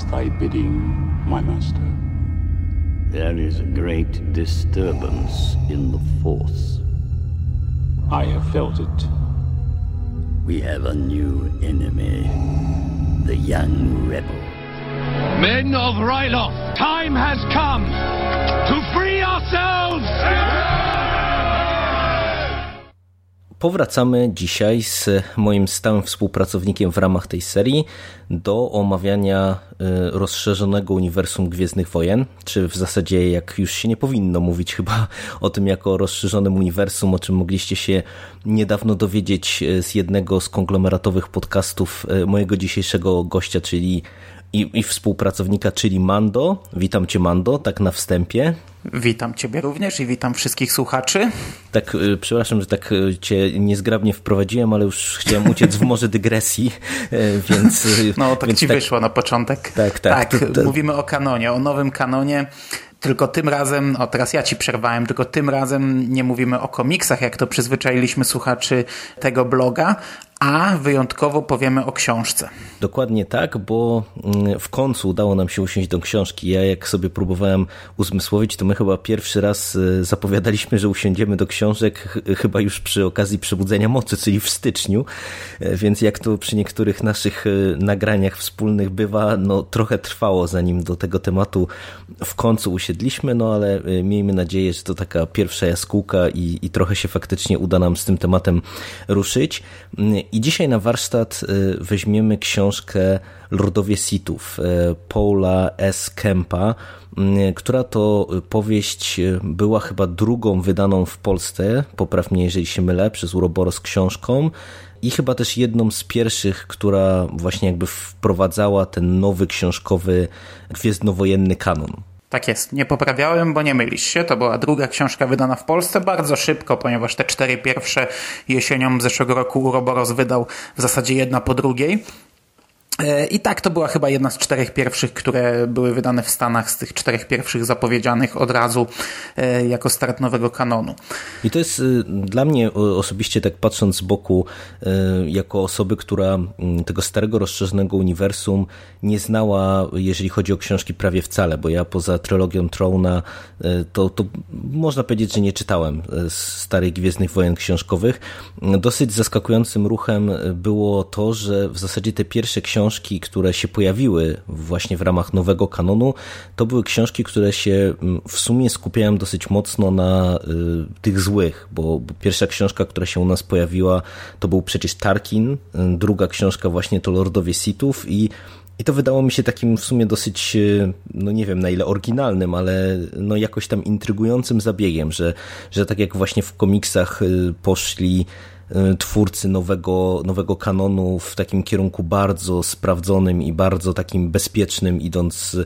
What is thy bidding, my master? There is a great disturbance in the Force. I have felt it. We have a new enemy. The young rebel. Men of Ryloth, time has come to free ourselves! Powracamy dzisiaj z moim stałym współpracownikiem w ramach tej serii do omawiania y, rozszerzonego uniwersum Gwiezdnych Wojen, czy w zasadzie jak już się nie powinno mówić chyba o tym jako o rozszerzonym uniwersum, o czym mogliście się niedawno dowiedzieć y, z jednego z konglomeratowych podcastów y, mojego dzisiejszego gościa, czyli i, i współpracownika, czyli Mando. Witam Cię, Mando, tak na wstępie. Witam Ciebie również i witam wszystkich słuchaczy. Tak, y, przepraszam, że tak y, Cię niezgrabnie wprowadziłem, ale już chciałem uciec w morze dygresji, y, więc... No, tak więc Ci tak, wyszło na początek. Tak, tak. tak to, to... Mówimy o kanonie, o nowym kanonie tylko tym razem, o teraz ja ci przerwałem, tylko tym razem nie mówimy o komiksach, jak to przyzwyczailiśmy słuchaczy tego bloga, a wyjątkowo powiemy o książce. Dokładnie tak, bo mm, w końcu udało nam się usiąść do książki. Ja jak sobie próbowałem uzmysłowić, to my chyba pierwszy raz y, zapowiadaliśmy, że usiądziemy do książek chyba już przy okazji Przebudzenia Mocy, czyli w styczniu, e, więc jak to przy niektórych naszych y, nagraniach wspólnych bywa, no trochę trwało zanim do tego tematu w końcu usiedliśmy, no ale y, miejmy nadzieję, że to taka pierwsza jaskółka i, i trochę się faktycznie uda nam z tym tematem ruszyć. I dzisiaj na warsztat y, weźmiemy książkę Lordowie Sithów y, Paula S. Kempa, y, która to powieść była chyba drugą wydaną w Polsce, popraw mnie jeżeli się mylę, przez Uroboros książką i chyba też jedną z pierwszych, która właśnie jakby wprowadzała ten nowy książkowy gwiezdnowojenny kanon. Tak jest, nie poprawiałem, bo nie mylisz się. To była druga książka wydana w Polsce bardzo szybko, ponieważ te cztery pierwsze jesienią zeszłego roku Uroboros wydał w zasadzie jedna po drugiej. E, I tak to była chyba jedna z czterech pierwszych, które były wydane w Stanach, z tych czterech pierwszych zapowiedzianych od razu e, jako start nowego kanonu. I to jest y, dla mnie osobiście, tak patrząc z boku, y, jako osoby, która mm, tego starego, rozszerzonego uniwersum nie znała, jeżeli chodzi o książki prawie wcale, bo ja poza trylogią Trona y, to, to można powiedzieć, że nie czytałem starych Gwiezdnych Wojen książkowych. Dosyć zaskakującym ruchem było to, że w zasadzie te pierwsze książki książki, które się pojawiły właśnie w ramach nowego kanonu, to były książki, które się mm, w sumie skupiają dosyć mocno na y, tych złych, bo, pierwsza książka, która się u nas pojawiła, to był przecież Tarkin, y, druga książka właśnie to Lordowie Sithów i i to wydało mi się takim w sumie dosyć, y, no nie wiem na ile oryginalnym, ale no jakoś tam intrygującym zabiegiem, że, że tak jak właśnie w komiksach poszli twórcy nowego, nowego kanonu w takim kierunku bardzo sprawdzonym i bardzo takim bezpiecznym, idąc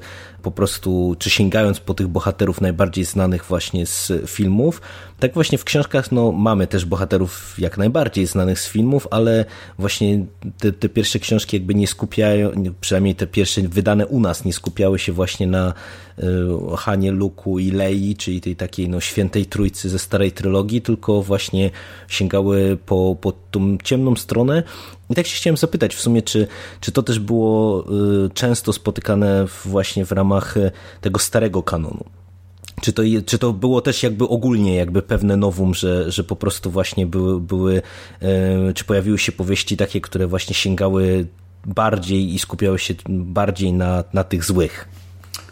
po prostu, czy sięgając po tych bohaterów najbardziej znanych właśnie z filmów. Tak właśnie w książkach no, mamy też bohaterów jak najbardziej znanych z filmów, ale właśnie te, te pierwsze książki jakby nie skupiają, przynajmniej te pierwsze wydane u nas nie skupiały się właśnie na y, Hanie, Luku i Lei, czyli tej takiej no, świętej trójcy ze starej trylogii, tylko właśnie sięgały po, po tą ciemną stronę i tak się chciałem zapytać w sumie, czy, czy to też było y, często spotykane właśnie w ramach y, tego starego kanonu? Czy to, czy to było też jakby ogólnie jakby pewne nowum, że, że po prostu właśnie były, były y, czy pojawiły się powieści takie, które właśnie sięgały bardziej i skupiały się bardziej na, na tych złych?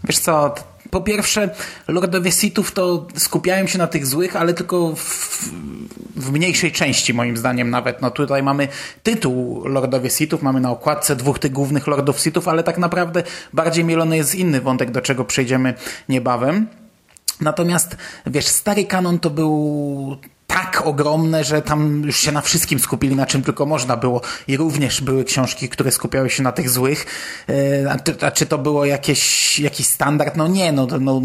Wiesz co, po pierwsze, Lordowie Sithów to skupiają się na tych złych, ale tylko w, w, mniejszej części, moim zdaniem nawet. No tutaj mamy tytuł Lordowie Sithów, mamy na okładce dwóch tych głównych Lordów Sithów, ale tak naprawdę bardziej mielony jest inny wątek, do czego przejdziemy niebawem. Natomiast, wiesz, stary kanon to był tak ogromne, że tam już się na wszystkim skupili, na czym tylko można było. I również były książki, które skupiały się na tych złych. E, a, a czy to było jakieś, jakiś standard? No nie, no, no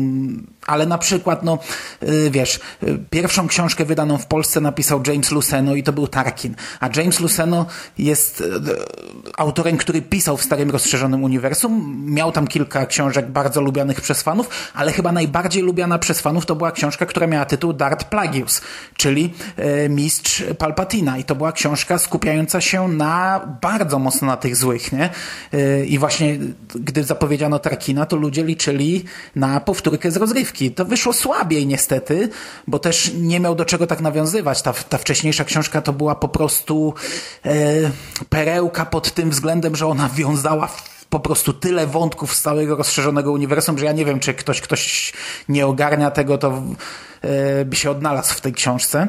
ale na przykład, no e, wiesz, e, pierwszą książkę wydaną w Polsce napisał James Luceno i to był Tarkin. A James Luceno jest autorem, który pisał w starym rozszerzonym uniwersum. Miał tam kilka książek bardzo lubianych przez fanów, ale chyba najbardziej lubiana przez fanów to była książka, która miała tytuł Darth Plagueis, czyli czyli e, Mistrz Palpatina. I to była książka skupiająca się na bardzo mocno na tych złych, nie? E, I właśnie gdy zapowiedziano Tarkina, to ludzie liczyli na powtórkę z rozrywki. To wyszło słabiej niestety, bo też nie miał do czego tak nawiązywać. Ta, ta wcześniejsza książka to była po prostu e, perełka pod tym względem, że ona wiązała po prostu tyle wątków z całego rozszerzonego uniwersum, że ja nie wiem, czy ktoś, ktoś nie ogarnia tego, to e, by się odnalazł w tej książce.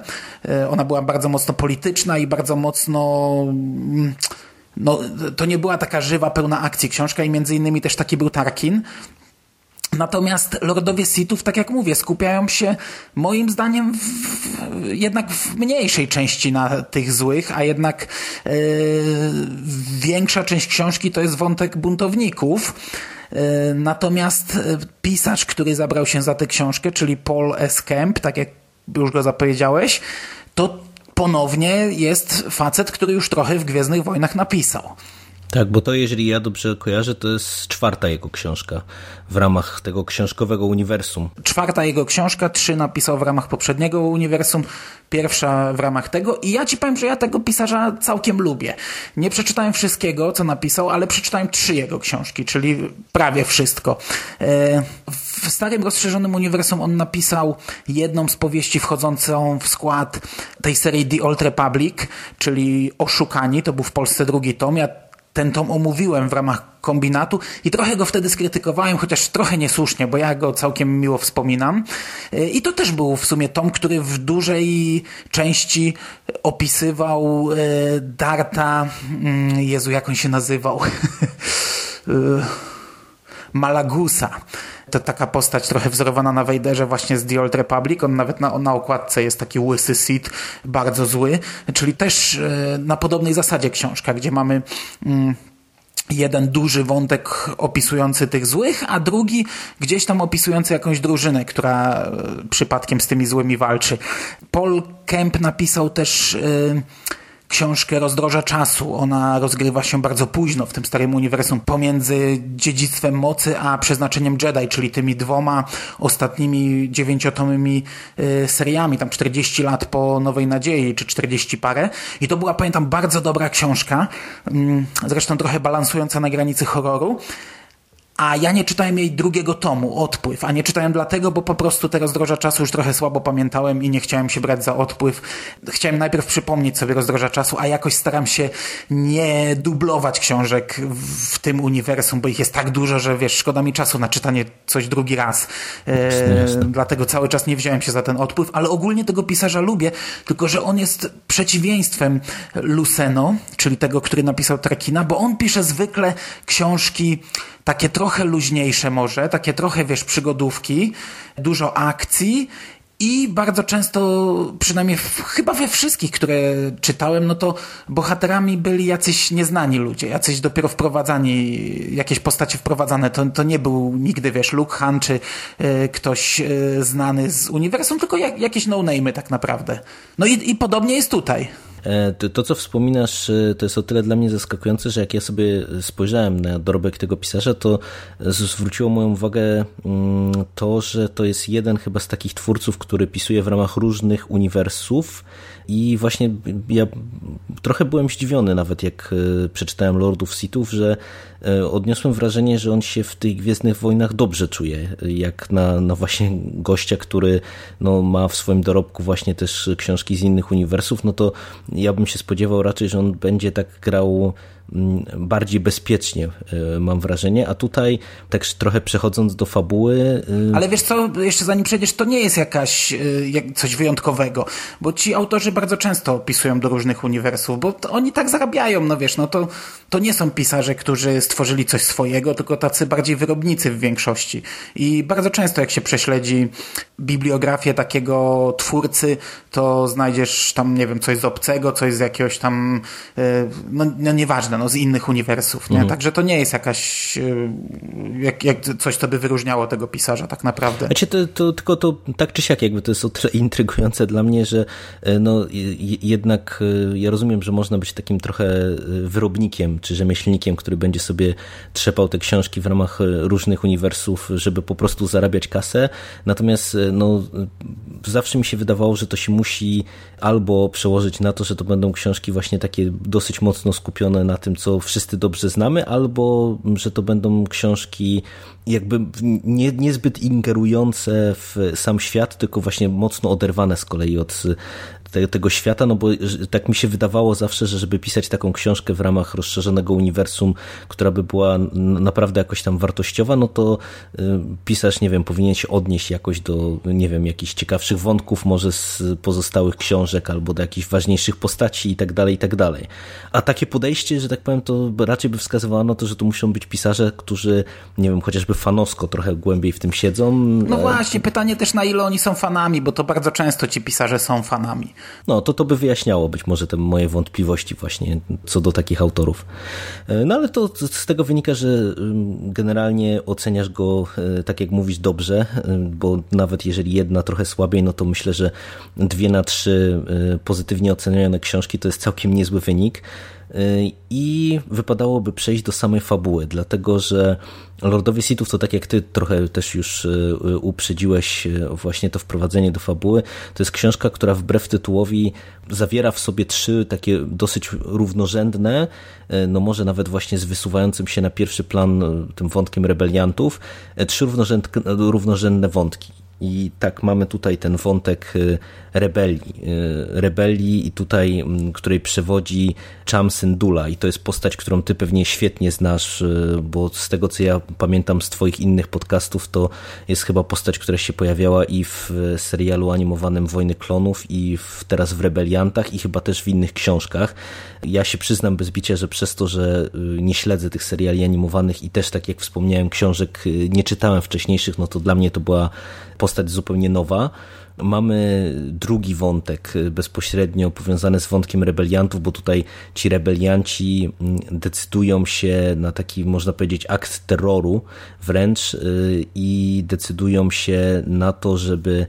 E, ona była bardzo mocno polityczna i bardzo mocno mm, no, to nie była taka żywa, pełna akcji książka i między innymi też taki był Tarkin. Natomiast Lordowie Sithów, tak jak mówię, skupiają się moim zdaniem w, jednak w mniejszej części na tych złych, a jednak yy, większa część książki to jest wątek buntowników. Yy, natomiast pisarz, który zabrał się za tę książkę, czyli Paul S. Kemp, tak jak już go zapowiedziałeś, to ponownie jest facet, który już trochę w Gwiezdnych Wojnach napisał. Tak, bo to jeżeli ja dobrze kojarzę, to jest czwarta jego książka w ramach tego książkowego uniwersum. Czwarta jego książka, trzy napisał w ramach poprzedniego uniwersum, pierwsza w ramach tego i ja ci powiem, że ja tego pisarza całkiem lubię. Nie przeczytałem wszystkiego, co napisał, ale przeczytałem trzy jego książki, czyli prawie wszystko. E, w starym rozszerzonym uniwersum on napisał jedną z powieści wchodzącą w skład tej serii The Old Republic, czyli Oszukani, to był w Polsce drugi tom. Ja ten tom omówiłem w ramach kombinatu i trochę go wtedy skrytykowałem, chociaż trochę niesłusznie, bo ja go całkiem miło wspominam. E, I to też był w sumie tom, który w dużej części opisywał e, Darta, mm, Jezu, jak on się nazywał? E, Malagusa. To taka postać trochę wzorowana na Wejderze właśnie z The Old Republic. On nawet na, na okładce jest taki łysy Sith, bardzo zły. Czyli też na podobnej zasadzie książka, gdzie mamy... Mm, jeden duży wątek opisujący tych złych, a drugi gdzieś tam opisujący jakąś drużynę, która przypadkiem z tymi złymi walczy. Paul Kemp napisał też yy, książkę Rozdroża Czasu. Ona rozgrywa się bardzo późno w tym starym uniwersum pomiędzy dziedzictwem mocy a przeznaczeniem Jedi, czyli tymi dwoma ostatnimi dziewięciotomymi y, seriami, tam 40 lat po Nowej Nadziei, czy 40 parę. I to była, pamiętam, bardzo dobra książka, mm, zresztą trochę balansująca na granicy horroru. A ja nie czytałem jej drugiego tomu, Odpływ, a nie czytałem dlatego, bo po prostu te rozdroża czasu już trochę słabo pamiętałem i nie chciałem się brać za odpływ. Chciałem najpierw przypomnieć sobie rozdroża czasu, a jakoś staram się nie dublować książek w tym uniwersum, bo ich jest tak dużo, że wiesz, szkoda mi czasu na czytanie coś drugi raz. E, dlatego cały czas nie wziąłem się za ten odpływ, ale ogólnie tego pisarza lubię, tylko że on jest przeciwieństwem Luceno, czyli tego, który napisał Trekina, bo on pisze zwykle książki takie trochę luźniejsze może, takie trochę, wiesz, przygodówki, dużo akcji i bardzo często, przynajmniej w, chyba we wszystkich, które czytałem, no to bohaterami byli jacyś nieznani ludzie, jacyś dopiero wprowadzani, jakieś postacie wprowadzane. To, to nie był nigdy, wiesz, Luke Han czy y, ktoś y, znany z uniwersum, tylko jak, jakieś no-name'y tak naprawdę. No i, i podobnie jest tutaj. E, to, co wspominasz, e, to jest o tyle dla mnie zaskakujące, że jak ja sobie spojrzałem na dorobek tego pisarza, to zwróciło moją uwagę mm, to, że to jest jeden chyba z takich twórców, który pisuje w ramach różnych uniwersów i właśnie ja trochę byłem zdziwiony nawet jak e, przeczytałem Lordów Sithów, że odniosłem wrażenie, że on się w tych Gwiezdnych Wojnach dobrze czuje, jak na, na właśnie gościa, który no, ma w swoim dorobku właśnie też książki z innych uniwersów, no to ja bym się spodziewał raczej, że on będzie tak grał bardziej bezpiecznie, e, mam wrażenie, a tutaj tak trochę przechodząc do fabuły... E, Ale wiesz co, jeszcze zanim przejdziesz, to nie jest jakaś e, coś wyjątkowego, bo ci autorzy bardzo często opisują do różnych uniwersów, bo oni tak zarabiają, no wiesz, no to, to nie są pisarze, którzy stworzyli coś swojego, tylko tacy bardziej wyrobnicy w większości. I bardzo często jak się prześledzi bibliografię takiego twórcy, to znajdziesz tam, nie wiem, coś z obcego, coś z jakiegoś tam, no, no nieważne, no, z innych uniwersów, nie? Mhm. Także to nie jest jakaś, e, jak, jak coś, co by wyróżniało tego pisarza tak naprawdę. Znaczy to, to, tylko to tak czy siak jakby to jest o tyle intrygujące dla mnie, że e, no jednak ja rozumiem, że można być takim trochę wyrobnikiem, czy rzemieślnikiem, który będzie sobie trzepał te książki w ramach różnych uniwersów, żeby po prostu zarabiać kasę, natomiast no zawsze mi się wydawało, że to się musi albo przełożyć na to, że to będą książki właśnie takie dosyć mocno skupione na tym, co wszyscy dobrze znamy, albo że to będą książki jakby nie, niezbyt ingerujące w sam świat, tylko właśnie mocno oderwane z kolei od te, tego świata, no bo tak mi się wydawało zawsze, że żeby pisać taką książkę w ramach rozszerzonego uniwersum, która by była naprawdę jakoś tam wartościowa, no to y, pisarz, nie wiem, powinien się odnieść jakoś do, nie wiem, jakichś ciekawszych wątków może z pozostałych książek albo do jakichś ważniejszych postaci i tak dalej, i tak dalej. A takie podejście, że tak powiem, to raczej by wskazywało na to, że to muszą być pisarze, którzy, nie wiem, chociażby fanowsko trochę głębiej w tym siedzą. No właśnie, pytanie też na ile oni są fanami, bo to bardzo często ci pisarze są fanami. No, to to by wyjaśniało być może te moje wątpliwości właśnie co do takich autorów. E, no ale to z tego wynika, że mm, generalnie oceniasz go, e, tak jak mówisz, dobrze, e, bo nawet jeżeli jedna trochę słabiej, no to myślę, że dwie na trzy pozytywnie ocenione książki to jest całkiem niezły wynik. I wypadałoby przejść do samej fabuły, dlatego że Lordowie Sithów to tak jak ty trochę też już e, uprzedziłeś e, właśnie to wprowadzenie do fabuły, to jest książka, która wbrew tytułowi zawiera w sobie trzy takie dosyć równorzędne, e, no może nawet właśnie z wysuwającym się na pierwszy plan tym wątkiem rebeliantów, trzy równorzędne wątki. I tak mamy tutaj ten wątek y, rebelii. Y, rebelii i tutaj, której przewodzi Cham Syndula i to jest postać, którą ty pewnie świetnie znasz, y, bo z tego co ja pamiętam z twoich innych podcastów, to jest chyba postać, która się pojawiała i w serialu animowanym Wojny Klonów i w, teraz w Rebeliantach i chyba też w innych książkach. Ja się przyznam bez bicia, że przez to, że nie śledzę tych seriali animowanych i też tak jak wspomniałem książek nie czytałem wcześniejszych, no to dla mnie to była postać zupełnie nowa. Mamy drugi wątek bezpośrednio powiązany z wątkiem rebeliantów, bo tutaj ci rebelianci mm, decydują się na taki, można powiedzieć, akt terroru wręcz y, i decydują się na to, żeby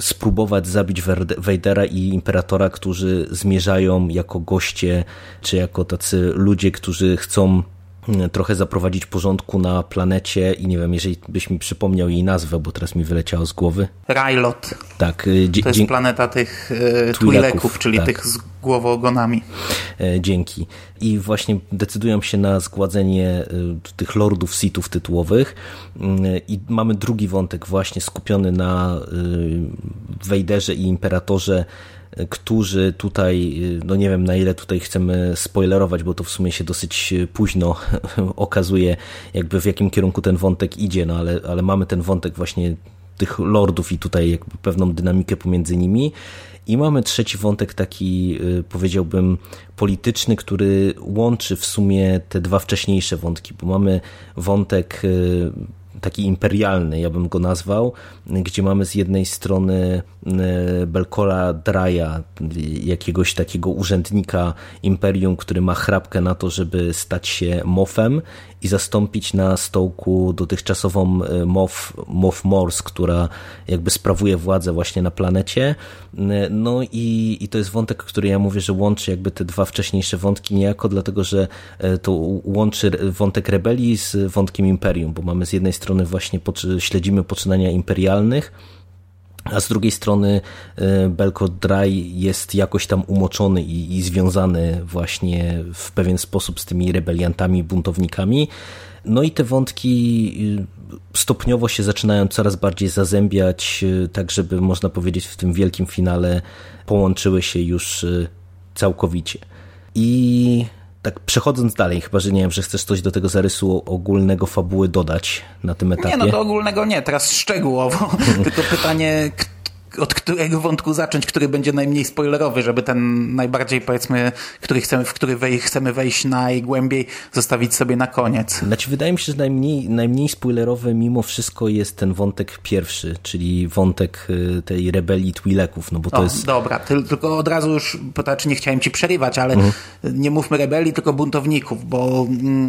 spróbować zabić Wejdera i Imperatora, którzy zmierzają jako goście, czy jako tacy ludzie, którzy chcą trochę zaprowadzić porządku na planecie i nie wiem, jeżeli byś mi przypomniał jej nazwę, bo teraz mi wyleciało z głowy. Rylot. Tak. Y, to jest planeta tych y, Twi'leków, czyli tak. tych z głowoogonami. E, dzięki. I właśnie decydują się na zgładzenie y, tych lordów sitów tytułowych i mamy drugi wątek właśnie skupiony na Wejderze i Imperatorze którzy tutaj, no nie wiem na ile tutaj chcemy spoilerować, bo to w sumie się dosyć późno okazuje, jakby w jakim kierunku ten wątek idzie, no ale, ale mamy ten wątek właśnie tych lordów i tutaj jakby pewną dynamikę pomiędzy nimi. I mamy trzeci wątek taki, y, powiedziałbym, polityczny, który łączy w sumie te dwa wcześniejsze wątki, bo mamy wątek y, taki imperialny, ja bym go nazwał, gdzie mamy z jednej strony e, Belkola Draja, jakiegoś takiego urzędnika imperium, który ma chrapkę na to, żeby stać się mofem i zastąpić na stołku dotychczasową e, Mof, Mof Mors, która jakby sprawuje władzę właśnie na planecie. E, no i, i to jest wątek, który ja mówię, że łączy jakby te dwa wcześniejsze wątki niejako, dlatego że to łączy wątek rebelii z wątkiem imperium, bo mamy z jednej strony właśnie śledzimy poczynania imperialnych, a z drugiej strony e, Belko Dry jest jakoś tam umoczony i, i, związany właśnie w pewien sposób z tymi rebeliantami, buntownikami. No i te wątki e, stopniowo się zaczynają coraz bardziej zazębiać, e, tak żeby można powiedzieć w tym wielkim finale połączyły się już całkowicie. I tak przechodząc dalej, chyba że nie wiem, że chcesz coś do tego zarysu ogólnego fabuły dodać na tym etapie. Nie, no do ogólnego nie, teraz szczegółowo. Tylko pytanie, od którego wątku zacząć, który będzie najmniej spoilerowy, żeby ten najbardziej, powiedzmy, który chcemy, w który wej, chcemy wejść najgłębiej, zostawić sobie na koniec. Znaczy, wydaje mi się, że najmniej, najmniej spoilerowy mimo wszystko jest ten wątek pierwszy, czyli wątek y, tej rebelii Twi'leków, no bo to o, jest... Dobra, tylko od razu już, to znaczy nie chciałem ci przerywać, ale mhm. nie mówmy rebelii, tylko buntowników, bo mm,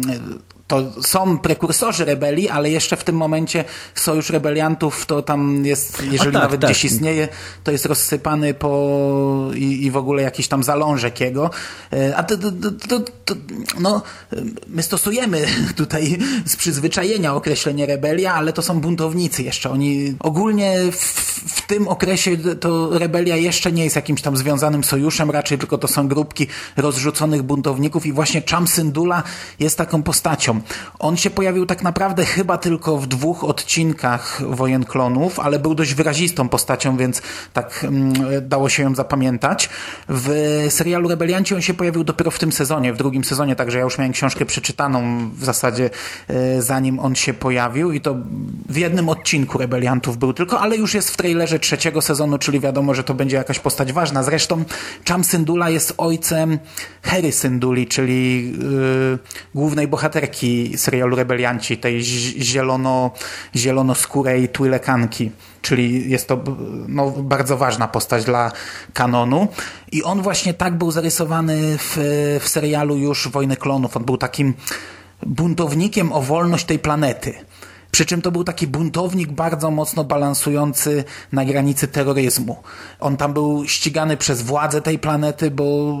to są prekursorzy rebelii, ale jeszcze w tym momencie sojusz rebeliantów to tam jest, jeżeli tak, nawet tak. gdzieś istnieje, to jest rozsypany po i, i w ogóle jakiś tam zalążek jego. E, a to, to, to, to, no, my stosujemy tutaj z przyzwyczajenia określenie rebelia, ale to są buntownicy jeszcze. Oni ogólnie w, w tym okresie to rebelia jeszcze nie jest jakimś tam związanym sojuszem, raczej tylko to są grupki rozrzuconych buntowników i właśnie Cham Syndulla jest taką postacią. On się pojawił tak naprawdę chyba tylko w dwóch odcinkach Wojen Klonów, ale był dość wyrazistą postacią, więc tak mm, dało się ją zapamiętać. W serialu Rebelianci on się pojawił dopiero w tym sezonie, w drugim sezonie, także ja już miałem książkę przeczytaną w zasadzie e, zanim on się pojawił i to w jednym odcinku Rebeliantów był tylko, ale już jest w trailerze trzeciego sezonu, czyli wiadomo, że to będzie jakaś postać ważna. Zresztą Cham Syndula jest ojcem Harry Synduli, czyli yy, głównej bohaterki serialu Rebelianci, tej zielono, zielonoskórej Twilekanki, czyli jest to no, bardzo ważna postać dla kanonu. I on właśnie tak był zarysowany w, w serialu już Wojny Klonów. On był takim buntownikiem o wolność tej planety. Przy czym to był taki buntownik bardzo mocno balansujący na granicy terroryzmu. On tam był ścigany przez władze tej planety, bo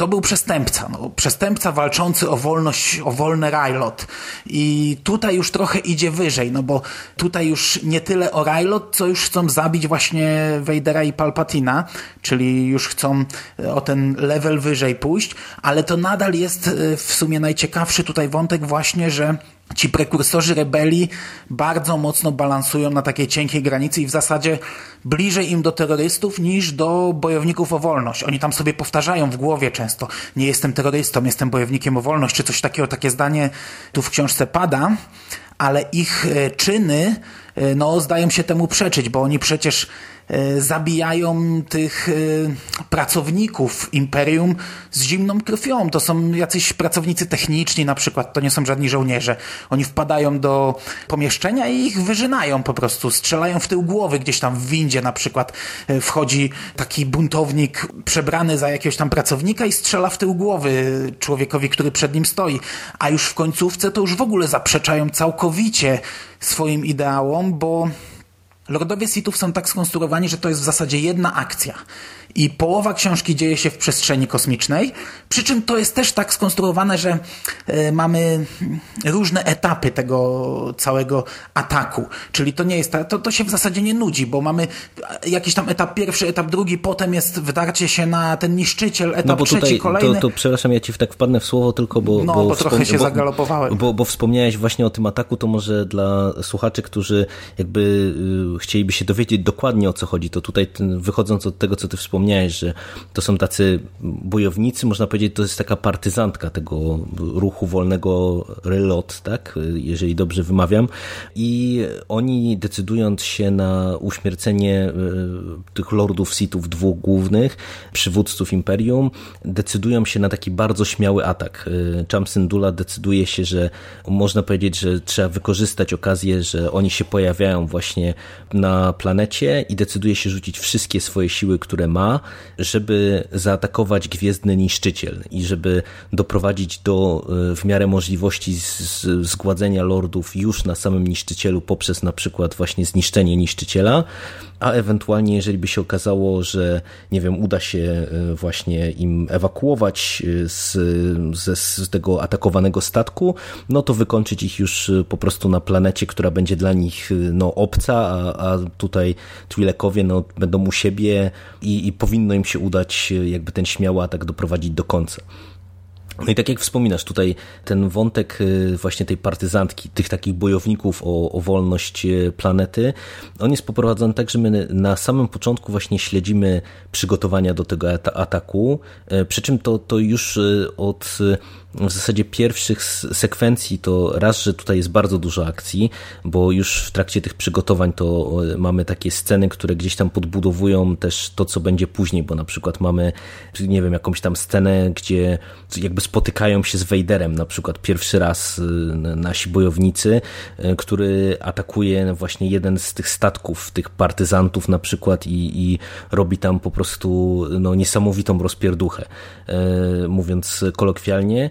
to był przestępca. No, przestępca walczący o wolność, o wolny Rylot. I tutaj już trochę idzie wyżej, no bo tutaj już nie tyle o Rylot, co już chcą zabić właśnie Vadera i Palpatina, czyli już chcą e, o ten level wyżej pójść, ale to nadal jest e, w sumie najciekawszy tutaj wątek właśnie, że ci prekursorzy rebelii bardzo mocno balansują na takiej cienkiej granicy i w zasadzie bliżej im do terrorystów niż do bojowników o wolność. Oni tam sobie powtarzają w głowie często, nie jestem terrorystą, jestem bojownikiem o wolność, czy coś takiego, takie zdanie tu w książce pada, ale ich e, czyny e, no, zdają się temu przeczyć, bo oni przecież zabijają tych e, pracowników imperium z zimną krwią. To są jacyś pracownicy techniczni na przykład, to nie są żadni żołnierze. Oni wpadają do pomieszczenia i ich wyżynają po prostu, strzelają w tył głowy gdzieś tam w windzie na przykład. E, wchodzi taki buntownik przebrany za jakiegoś tam pracownika i strzela w tył głowy człowiekowi, który przed nim stoi. A już w końcówce to już w ogóle zaprzeczają całkowicie swoim ideałom, bo Lordowie Sithów są tak skonstruowani, że to jest w zasadzie jedna akcja i połowa książki dzieje się w przestrzeni kosmicznej, przy czym to jest też tak skonstruowane, że e, mamy różne etapy tego całego ataku, czyli to nie jest, to, to się w zasadzie nie nudzi, bo mamy jakiś tam etap pierwszy, etap drugi, potem jest wdarcie się na ten niszczyciel, etap no bo trzeci, tutaj, kolejny. To, to przepraszam, ja ci tak wpadnę w słowo tylko, bo... No, bo, bo trochę się bo, zagalopowałem. Bo, bo wspomniałeś właśnie o tym ataku, to może dla słuchaczy, którzy jakby y, chcieliby się dowiedzieć dokładnie o co chodzi, to tutaj ten, wychodząc od tego, co ty wspomniałeś, że to są tacy bojownicy, można powiedzieć, to jest taka partyzantka tego ruchu wolnego relot, tak, jeżeli dobrze wymawiam. I oni decydując się na uśmiercenie e, tych lordów sitów dwóch głównych, przywódców imperium, decydują się na taki bardzo śmiały atak. E, Cham Syndulla decyduje się, że można powiedzieć, że trzeba wykorzystać okazję, że oni się pojawiają właśnie na planecie i decyduje się rzucić wszystkie swoje siły, które ma, żeby zaatakować Gwiezdny Niszczyciel i żeby doprowadzić do e, w miarę możliwości zgładzenia lordów już na samym niszczycielu poprzez na przykład właśnie zniszczenie niszczyciela, a ewentualnie jeżeli by się okazało, że nie wiem, uda się e, właśnie im ewakuować e, z, z, z tego atakowanego statku, no to wykończyć ich już po prostu na planecie, która będzie dla nich no, obca, a, a tutaj Twi'lekowie no, będą u siebie i, i powinno im się udać jakby ten śmiały atak doprowadzić do końca. No i tak jak wspominasz, tutaj ten wątek y, właśnie tej partyzantki, tych takich bojowników o, o wolność y, planety, on jest poprowadzony tak, że my na samym początku właśnie śledzimy przygotowania do tego ataku, y, przy czym to, to już od w zasadzie pierwszych sekwencji to raz, że tutaj jest bardzo dużo akcji, bo już w trakcie tych przygotowań to mamy takie sceny, które gdzieś tam podbudowują też to, co będzie później, bo na przykład mamy, nie wiem, jakąś tam scenę, gdzie jakby spotykają się z Vaderem, na przykład pierwszy raz y, nasi bojownicy, y, który atakuje właśnie jeden z tych statków, tych partyzantów na przykład i, i robi tam po prostu no, niesamowitą rozpierduchę, mówiąc kolokwialnie.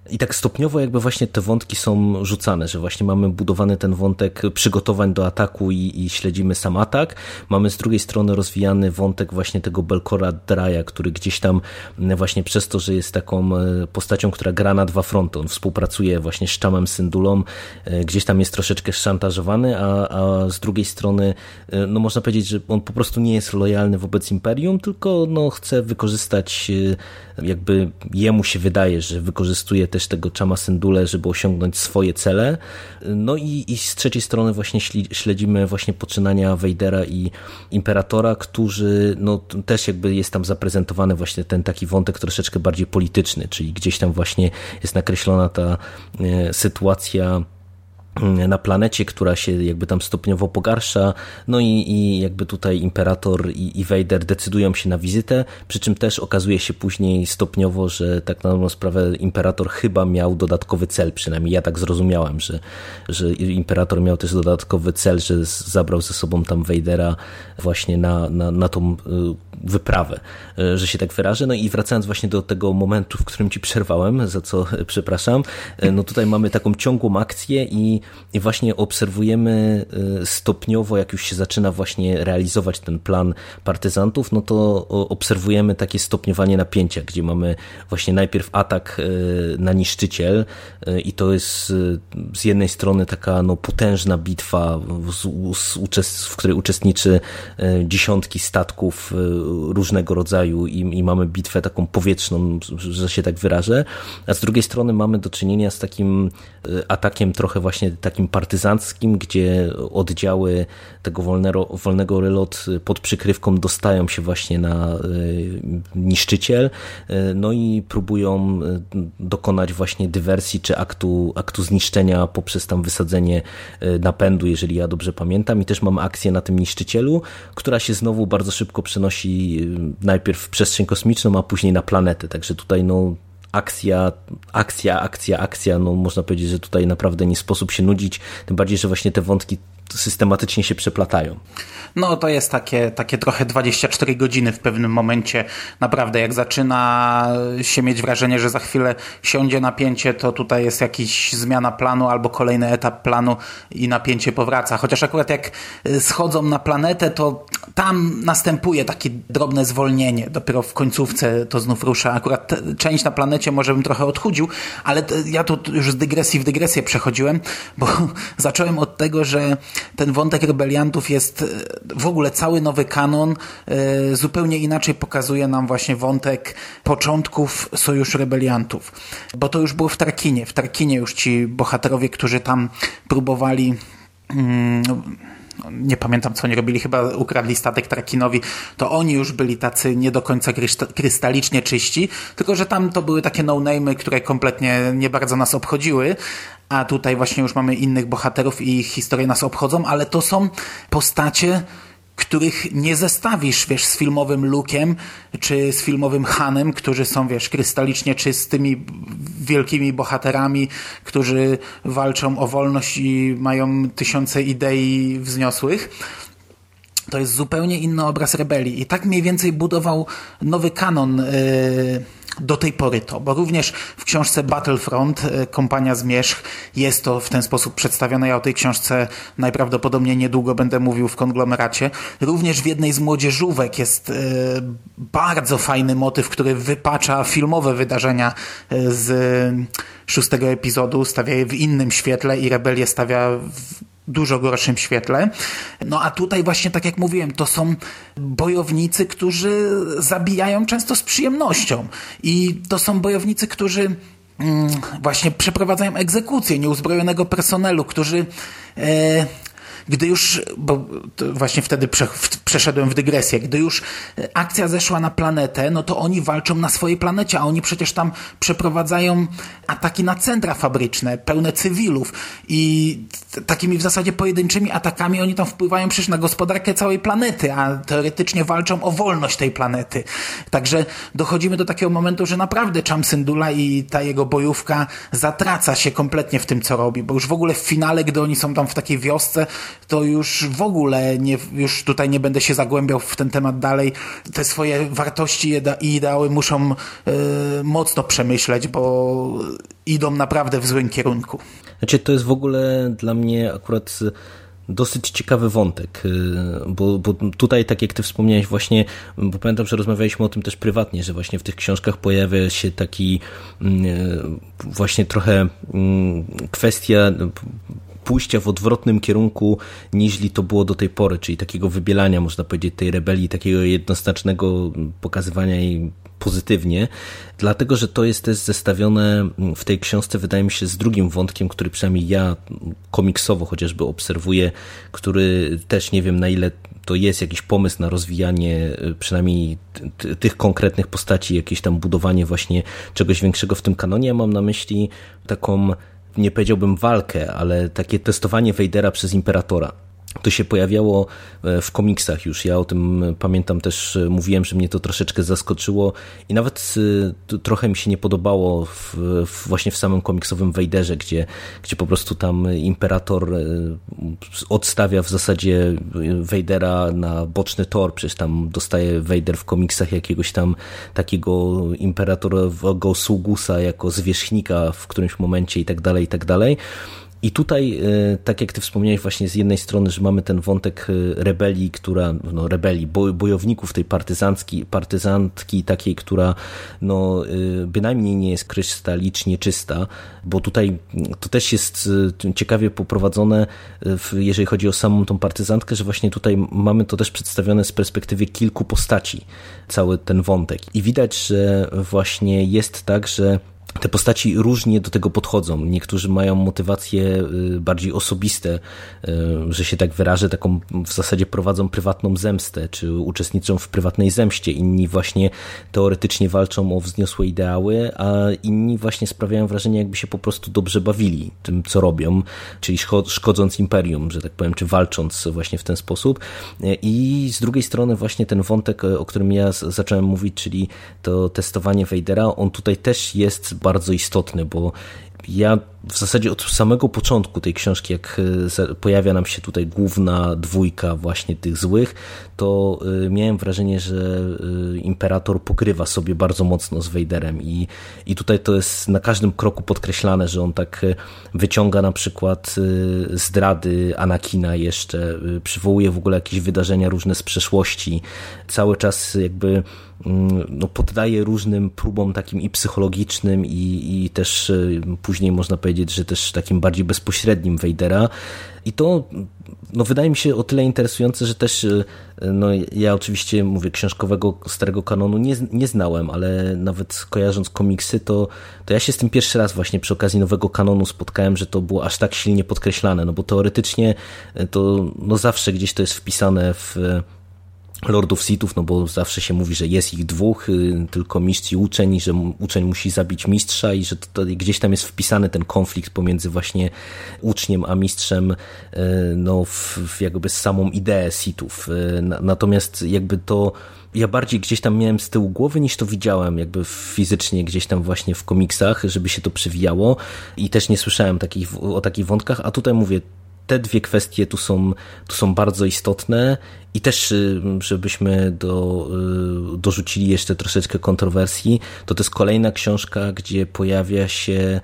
I tak stopniowo jakby właśnie te wątki są rzucane, że właśnie mamy budowany ten wątek przygotowań do ataku i, i śledzimy sam atak. Mamy z drugiej strony rozwijany wątek właśnie tego Belkora Draja, który gdzieś tam właśnie przez to, że jest taką e, postacią, która gra na dwa fronty. On współpracuje właśnie z Czamem Syndulą, e, gdzieś tam jest troszeczkę szantażowany, a, a z drugiej strony e, no można powiedzieć, że on po prostu nie jest lojalny wobec Imperium, tylko no chce wykorzystać jakby jemu się wydaje, że wykorzystuje też tego Chama Syndule, żeby osiągnąć swoje cele. No i, i z trzeciej strony właśnie śledzimy właśnie poczynania Wejdera i Imperatora, którzy no też jakby jest tam zaprezentowany właśnie ten taki wątek troszeczkę bardziej polityczny, czyli gdzieś tam właśnie jest nakreślona ta e, sytuacja na planecie, która się jakby tam stopniowo pogarsza, no i, i jakby tutaj Imperator i, i Vader decydują się na wizytę, przy czym też okazuje się później stopniowo, że tak na dobrą sprawę Imperator chyba miał dodatkowy cel, przynajmniej ja tak zrozumiałem, że, że Imperator miał też dodatkowy cel, że zabrał ze sobą tam Vadera właśnie na, na, na tą y, wyprawę, y, że się tak wyrażę. No i wracając właśnie do tego momentu, w którym ci przerwałem, za co przepraszam, y, no tutaj mamy taką ciągłą akcję i i, właśnie obserwujemy y, stopniowo, jak już się zaczyna właśnie realizować ten plan partyzantów, no to obserwujemy takie stopniowanie napięcia, gdzie mamy właśnie najpierw atak y, na niszczyciel y, i to jest z jednej strony taka no, potężna bitwa, w której uczestniczy dziesiątki statków różnego rodzaju i, i mamy bitwę taką powietrzną, że się tak wyrażę, a z drugiej strony mamy do czynienia z takim atakiem trochę właśnie takim partyzanckim, gdzie oddziały tego wolnego, wolnego relot pod przykrywką dostają się właśnie na y, niszczyciel, y, no i próbują y, dokonać właśnie dywersji czy aktu, aktu zniszczenia poprzez tam wysadzenie napędu, jeżeli ja dobrze pamiętam. I też mam akcję na tym niszczycielu, która się znowu bardzo szybko przenosi najpierw w przestrzeń kosmiczną, a później na planetę. Także tutaj no akcja, akcja, akcja, akcja, no można powiedzieć, że tutaj naprawdę nie sposób się nudzić, tym bardziej, że właśnie te wątki systematycznie się przeplatają. No to jest takie, takie trochę 24 godziny w pewnym momencie. Naprawdę, jak zaczyna się mieć wrażenie, że za chwilę siądzie napięcie, to tutaj jest jakiś zmiana planu albo kolejny etap planu i napięcie powraca. Chociaż akurat jak y, schodzą na planetę, to tam następuje takie drobne zwolnienie. Dopiero w końcówce to znów rusza. Akurat część na planecie może bym trochę odchudził, ale ja tu już z dygresji w dygresję przechodziłem, bo zacząłem od tego, że ten wątek rebeliantów jest e, w ogóle cały nowy kanon e, zupełnie inaczej pokazuje nam właśnie wątek początków Sojuszu Rebeliantów. Bo to już było w Tarkinie. W Tarkinie już ci bohaterowie, którzy tam próbowali mm, nie pamiętam co oni robili, chyba ukradli statek Trakinowi, to oni już byli tacy nie do końca krystalicznie czyści, tylko że tam to były takie no-name'y, które kompletnie nie bardzo nas obchodziły, a tutaj właśnie już mamy innych bohaterów i ich historie nas obchodzą, ale to są postacie, których nie zestawisz, wiesz, z filmowym Luke'em, czy z filmowym Hanem, którzy są, wiesz, krystalicznie czystymi, wielkimi bohaterami, którzy walczą o wolność i mają tysiące idei wzniosłych. To jest zupełnie inny obraz rebelii. I tak mniej więcej budował nowy kanon yy, do tej pory to, bo również w książce Battlefront, e, Kompania Zmierzch, jest to w ten sposób przedstawione. Ja o tej książce najprawdopodobniej niedługo będę mówił w konglomeracie. Również w jednej z młodzieżówek jest e, bardzo fajny motyw, który wypacza filmowe wydarzenia e, z szóstego epizodu, stawia je w innym świetle i rebelię stawia w dużo gorszym świetle. No a tutaj właśnie, tak jak mówiłem, to są bojownicy, którzy zabijają często z przyjemnością. I to są bojownicy, którzy mm, właśnie przeprowadzają egzekucję nieuzbrojonego personelu, którzy e, gdy już, bo właśnie wtedy prze, przeszedłem w dygresję, gdy już akcja zeszła na planetę, no to oni walczą na swojej planecie, a oni przecież tam przeprowadzają ataki na centra fabryczne, pełne cywilów i takimi w zasadzie pojedynczymi atakami oni tam wpływają przecież na gospodarkę całej planety, a teoretycznie walczą o wolność tej planety. Także dochodzimy do takiego momentu, że naprawdę Cham Syndula i ta jego bojówka zatraca się kompletnie w tym, co robi, bo już w ogóle w finale, gdy oni są tam w takiej wiosce, to już w ogóle nie, już tutaj nie będę się zagłębiał w ten temat dalej. Te swoje wartości i ideały muszą y, mocno przemyśleć, bo idą naprawdę w złym kierunku. Znaczy, to jest w ogóle dla mnie akurat dosyć ciekawy wątek, y, bo, bo tutaj, tak jak ty wspomniałeś właśnie, bo pamiętam, że rozmawialiśmy o tym też prywatnie, że właśnie w tych książkach pojawia się taki mm, y, właśnie trochę mm, kwestia pójścia w odwrotnym kierunku niż to było do tej pory, czyli takiego wybielania, można powiedzieć, tej rebelii, takiego jednoznacznego pokazywania jej pozytywnie, dlatego że to jest też zestawione w tej książce, wydaje mi się, z drugim wątkiem, który przynajmniej ja komiksowo chociażby obserwuję, który też nie wiem na ile to jest jakiś pomysł na rozwijanie przynajmniej tych konkretnych postaci, jakieś tam budowanie właśnie czegoś większego w tym kanonie. Ja mam na myśli taką nie powiedziałbym walkę, ale takie testowanie Vadera przez Imperatora. To się pojawiało e, w komiksach już. Ja o tym pamiętam też, e, mówiłem, że mnie to troszeczkę zaskoczyło i nawet e, trochę mi się nie podobało w, w właśnie w samym komiksowym Wejderze, gdzie, gdzie po prostu tam Imperator odstawia w zasadzie Wejdera na boczny tor. Przecież tam dostaje Wejder w komiksach jakiegoś tam takiego imperatorowego sługusa jako zwierzchnika w którymś momencie i tak dalej, i tak dalej. I tutaj, e, tak jak ty wspomniałeś właśnie z jednej strony, że mamy ten wątek e, rebelii, która, no rebelii, bojowników tej partyzancki, partyzantki takiej, która no e, bynajmniej nie jest krystalicznie czysta, bo tutaj to też jest ciekawie poprowadzone, jeżeli chodzi o samą tą partyzantkę, że właśnie tutaj mamy to też przedstawione z perspektywy kilku postaci, cały ten wątek. I widać, że właśnie jest tak, że te postaci różnie do tego podchodzą. Niektórzy mają motywacje y, bardziej osobiste, y, że się tak wyrażę, taką w zasadzie prowadzą prywatną zemstę, czy uczestniczą w prywatnej zemście. Inni właśnie teoretycznie walczą o wzniosłe ideały, a inni właśnie sprawiają wrażenie, jakby się po prostu dobrze bawili tym, co robią, czyli szkodząc imperium, że tak powiem, czy walcząc właśnie w ten sposób. I z drugiej strony właśnie ten wątek, o którym ja zacząłem mówić, czyli to testowanie Vadera, on tutaj też jest bardzo istotny, bo ja w zasadzie od samego początku tej książki, jak e, pojawia nam się tutaj główna dwójka właśnie tych złych, to e, miałem wrażenie, że e, Imperator pokrywa sobie bardzo mocno z Vaderem i, i tutaj to jest na każdym kroku podkreślane, że on tak wyciąga na przykład zdrady Anakina jeszcze, przywołuje w ogóle jakieś wydarzenia różne z przeszłości, cały czas jakby no, poddaje różnym próbom takim i psychologicznym i, i też później można powiedzieć że też takim bardziej bezpośrednim Vadera. I to no, wydaje mi się o tyle interesujące, że też e, no, ja oczywiście mówię książkowego starego kanonu nie, nie znałem, ale nawet kojarząc komiksy, to, to ja się z tym pierwszy raz właśnie przy okazji nowego kanonu spotkałem, że to było aż tak silnie podkreślane, no bo teoretycznie e, to no, zawsze gdzieś to jest wpisane w Lordów Sithów, no bo zawsze się mówi, że jest ich dwóch, y, tylko mistrz i uczeń, i że uczeń musi zabić mistrza i że to, to gdzieś tam jest wpisany ten konflikt pomiędzy właśnie uczniem a mistrzem, y, no w, w jakby samą ideę Sithów. Y, natomiast jakby to ja bardziej gdzieś tam miałem z tyłu głowy niż to widziałem jakby fizycznie gdzieś tam właśnie w komiksach, żeby się to przewijało i też nie słyszałem takich, o takich wątkach, a tutaj mówię, te dwie kwestie tu są, tu są bardzo istotne i też, y, żebyśmy do, y, dorzucili jeszcze troszeczkę kontrowersji, to to jest kolejna książka, gdzie pojawia się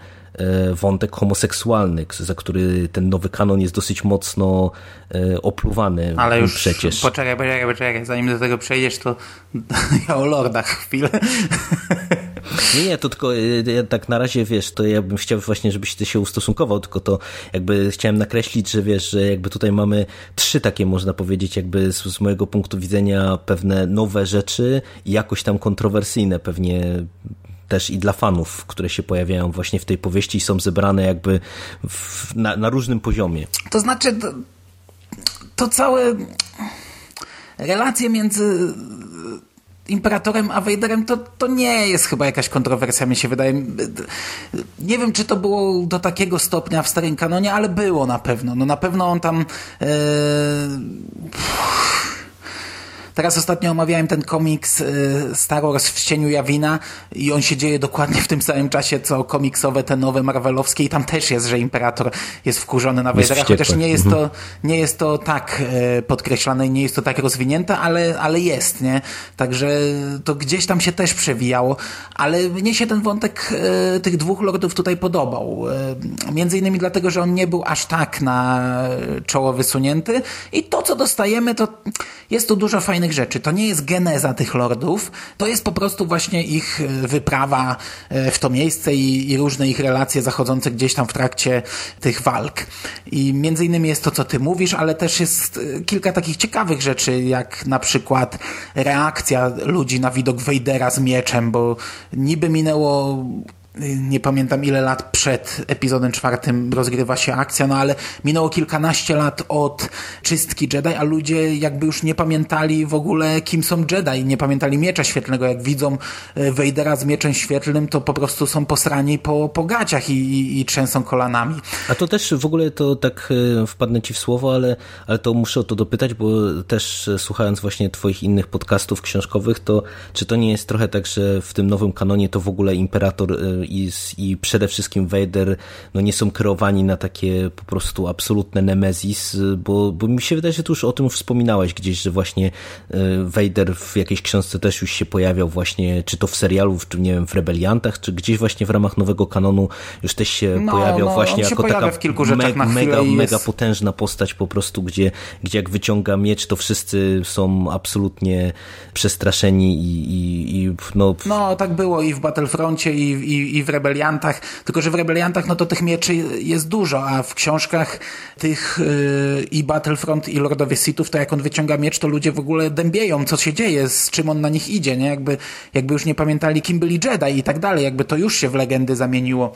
wątek homoseksualny, za który ten nowy kanon jest dosyć mocno e, opluwany Ale już przecież. Poczekaj, poczekaj, poczekaj, zanim do tego przejdziesz, to ja o lordach chwilę. Nie, nie, to tylko y, ja tak na razie, wiesz, to ja bym chciał właśnie, żebyś ty się ustosunkował, tylko to jakby chciałem nakreślić, że wiesz, że jakby tutaj mamy trzy takie, można powiedzieć, jakby z, z mojego punktu widzenia pewne nowe rzeczy i jakoś tam kontrowersyjne pewnie też i dla fanów, które się pojawiają właśnie w tej powieści i są zebrane jakby w, na, na różnym poziomie. To znaczy, to, to całe relacje między Imperatorem a Vaderem to, to nie jest chyba jakaś kontrowersja, mi się wydaje. Nie wiem, czy to było do takiego stopnia w starym kanonie, ale było na pewno. No na pewno on tam... Yy Teraz ostatnio omawiałem ten komiks y, Star Wars w cieniu Jawina i on się dzieje dokładnie w tym samym czasie, co komiksowe, te nowe Marvelowskie. I tam też jest, że Imperator jest wkurzony na Vadera, chociaż nie jest, to, nie jest to tak y, podkreślane i nie jest to tak rozwinięte, ale, ale jest, nie? Także to gdzieś tam się też przewijało, ale mnie się ten wątek y, tych dwóch lordów tutaj podobał. Między innymi dlatego, że on nie był aż tak na czoło wysunięty. I to, co dostajemy, to jest tu dużo fajnych rzeczy. To nie jest geneza tych lordów, to jest po prostu właśnie ich e, wyprawa e, w to miejsce i, i różne ich relacje zachodzące gdzieś tam w trakcie tych walk. I między innymi jest to, co ty mówisz, ale też jest e, kilka takich ciekawych rzeczy, jak na przykład reakcja ludzi na widok Wejdera z mieczem, bo niby minęło nie pamiętam ile lat przed epizodem czwartym rozgrywa się akcja, no ale minęło kilkanaście lat od czystki Jedi, a ludzie jakby już nie pamiętali w ogóle kim są Jedi, nie pamiętali miecza świetlnego, jak widzą e, Vadera z mieczem świetlnym, to po prostu są posrani po, po gaciach i, i, i trzęsą kolanami. A to też w ogóle to tak e, wpadnę ci w słowo, ale, ale to muszę o to dopytać, bo też e, słuchając właśnie twoich innych podcastów książkowych, to czy to nie jest trochę tak, że w tym nowym kanonie to w ogóle Imperator i, i przede wszystkim Vader no nie są kreowani na takie po prostu absolutne nemezis, bo, bo mi się wydaje, że tu już o tym wspominałeś gdzieś, że właśnie e, Vader w jakiejś książce też już się pojawiał właśnie, czy to w serialu, czy nie wiem, w Rebeliantach, czy gdzieś właśnie w ramach nowego kanonu już też się no, pojawiał no, właśnie jako taka me mega, mega potężna postać po prostu, gdzie, gdzie jak wyciąga miecz, to wszyscy są absolutnie przestraszeni i, i, i no... No, tak było i w Battlefroncie i, i, w Rebeliantach, tylko że w Rebeliantach no to tych mieczy jest dużo, a w książkach tych yy, i Battlefront i Lordowie Sithów, to jak on wyciąga miecz, to ludzie w ogóle dębieją, co się dzieje, z czym on na nich idzie, nie? Jakby, jakby już nie pamiętali, kim byli Jedi i tak dalej, jakby to już się w legendy zamieniło.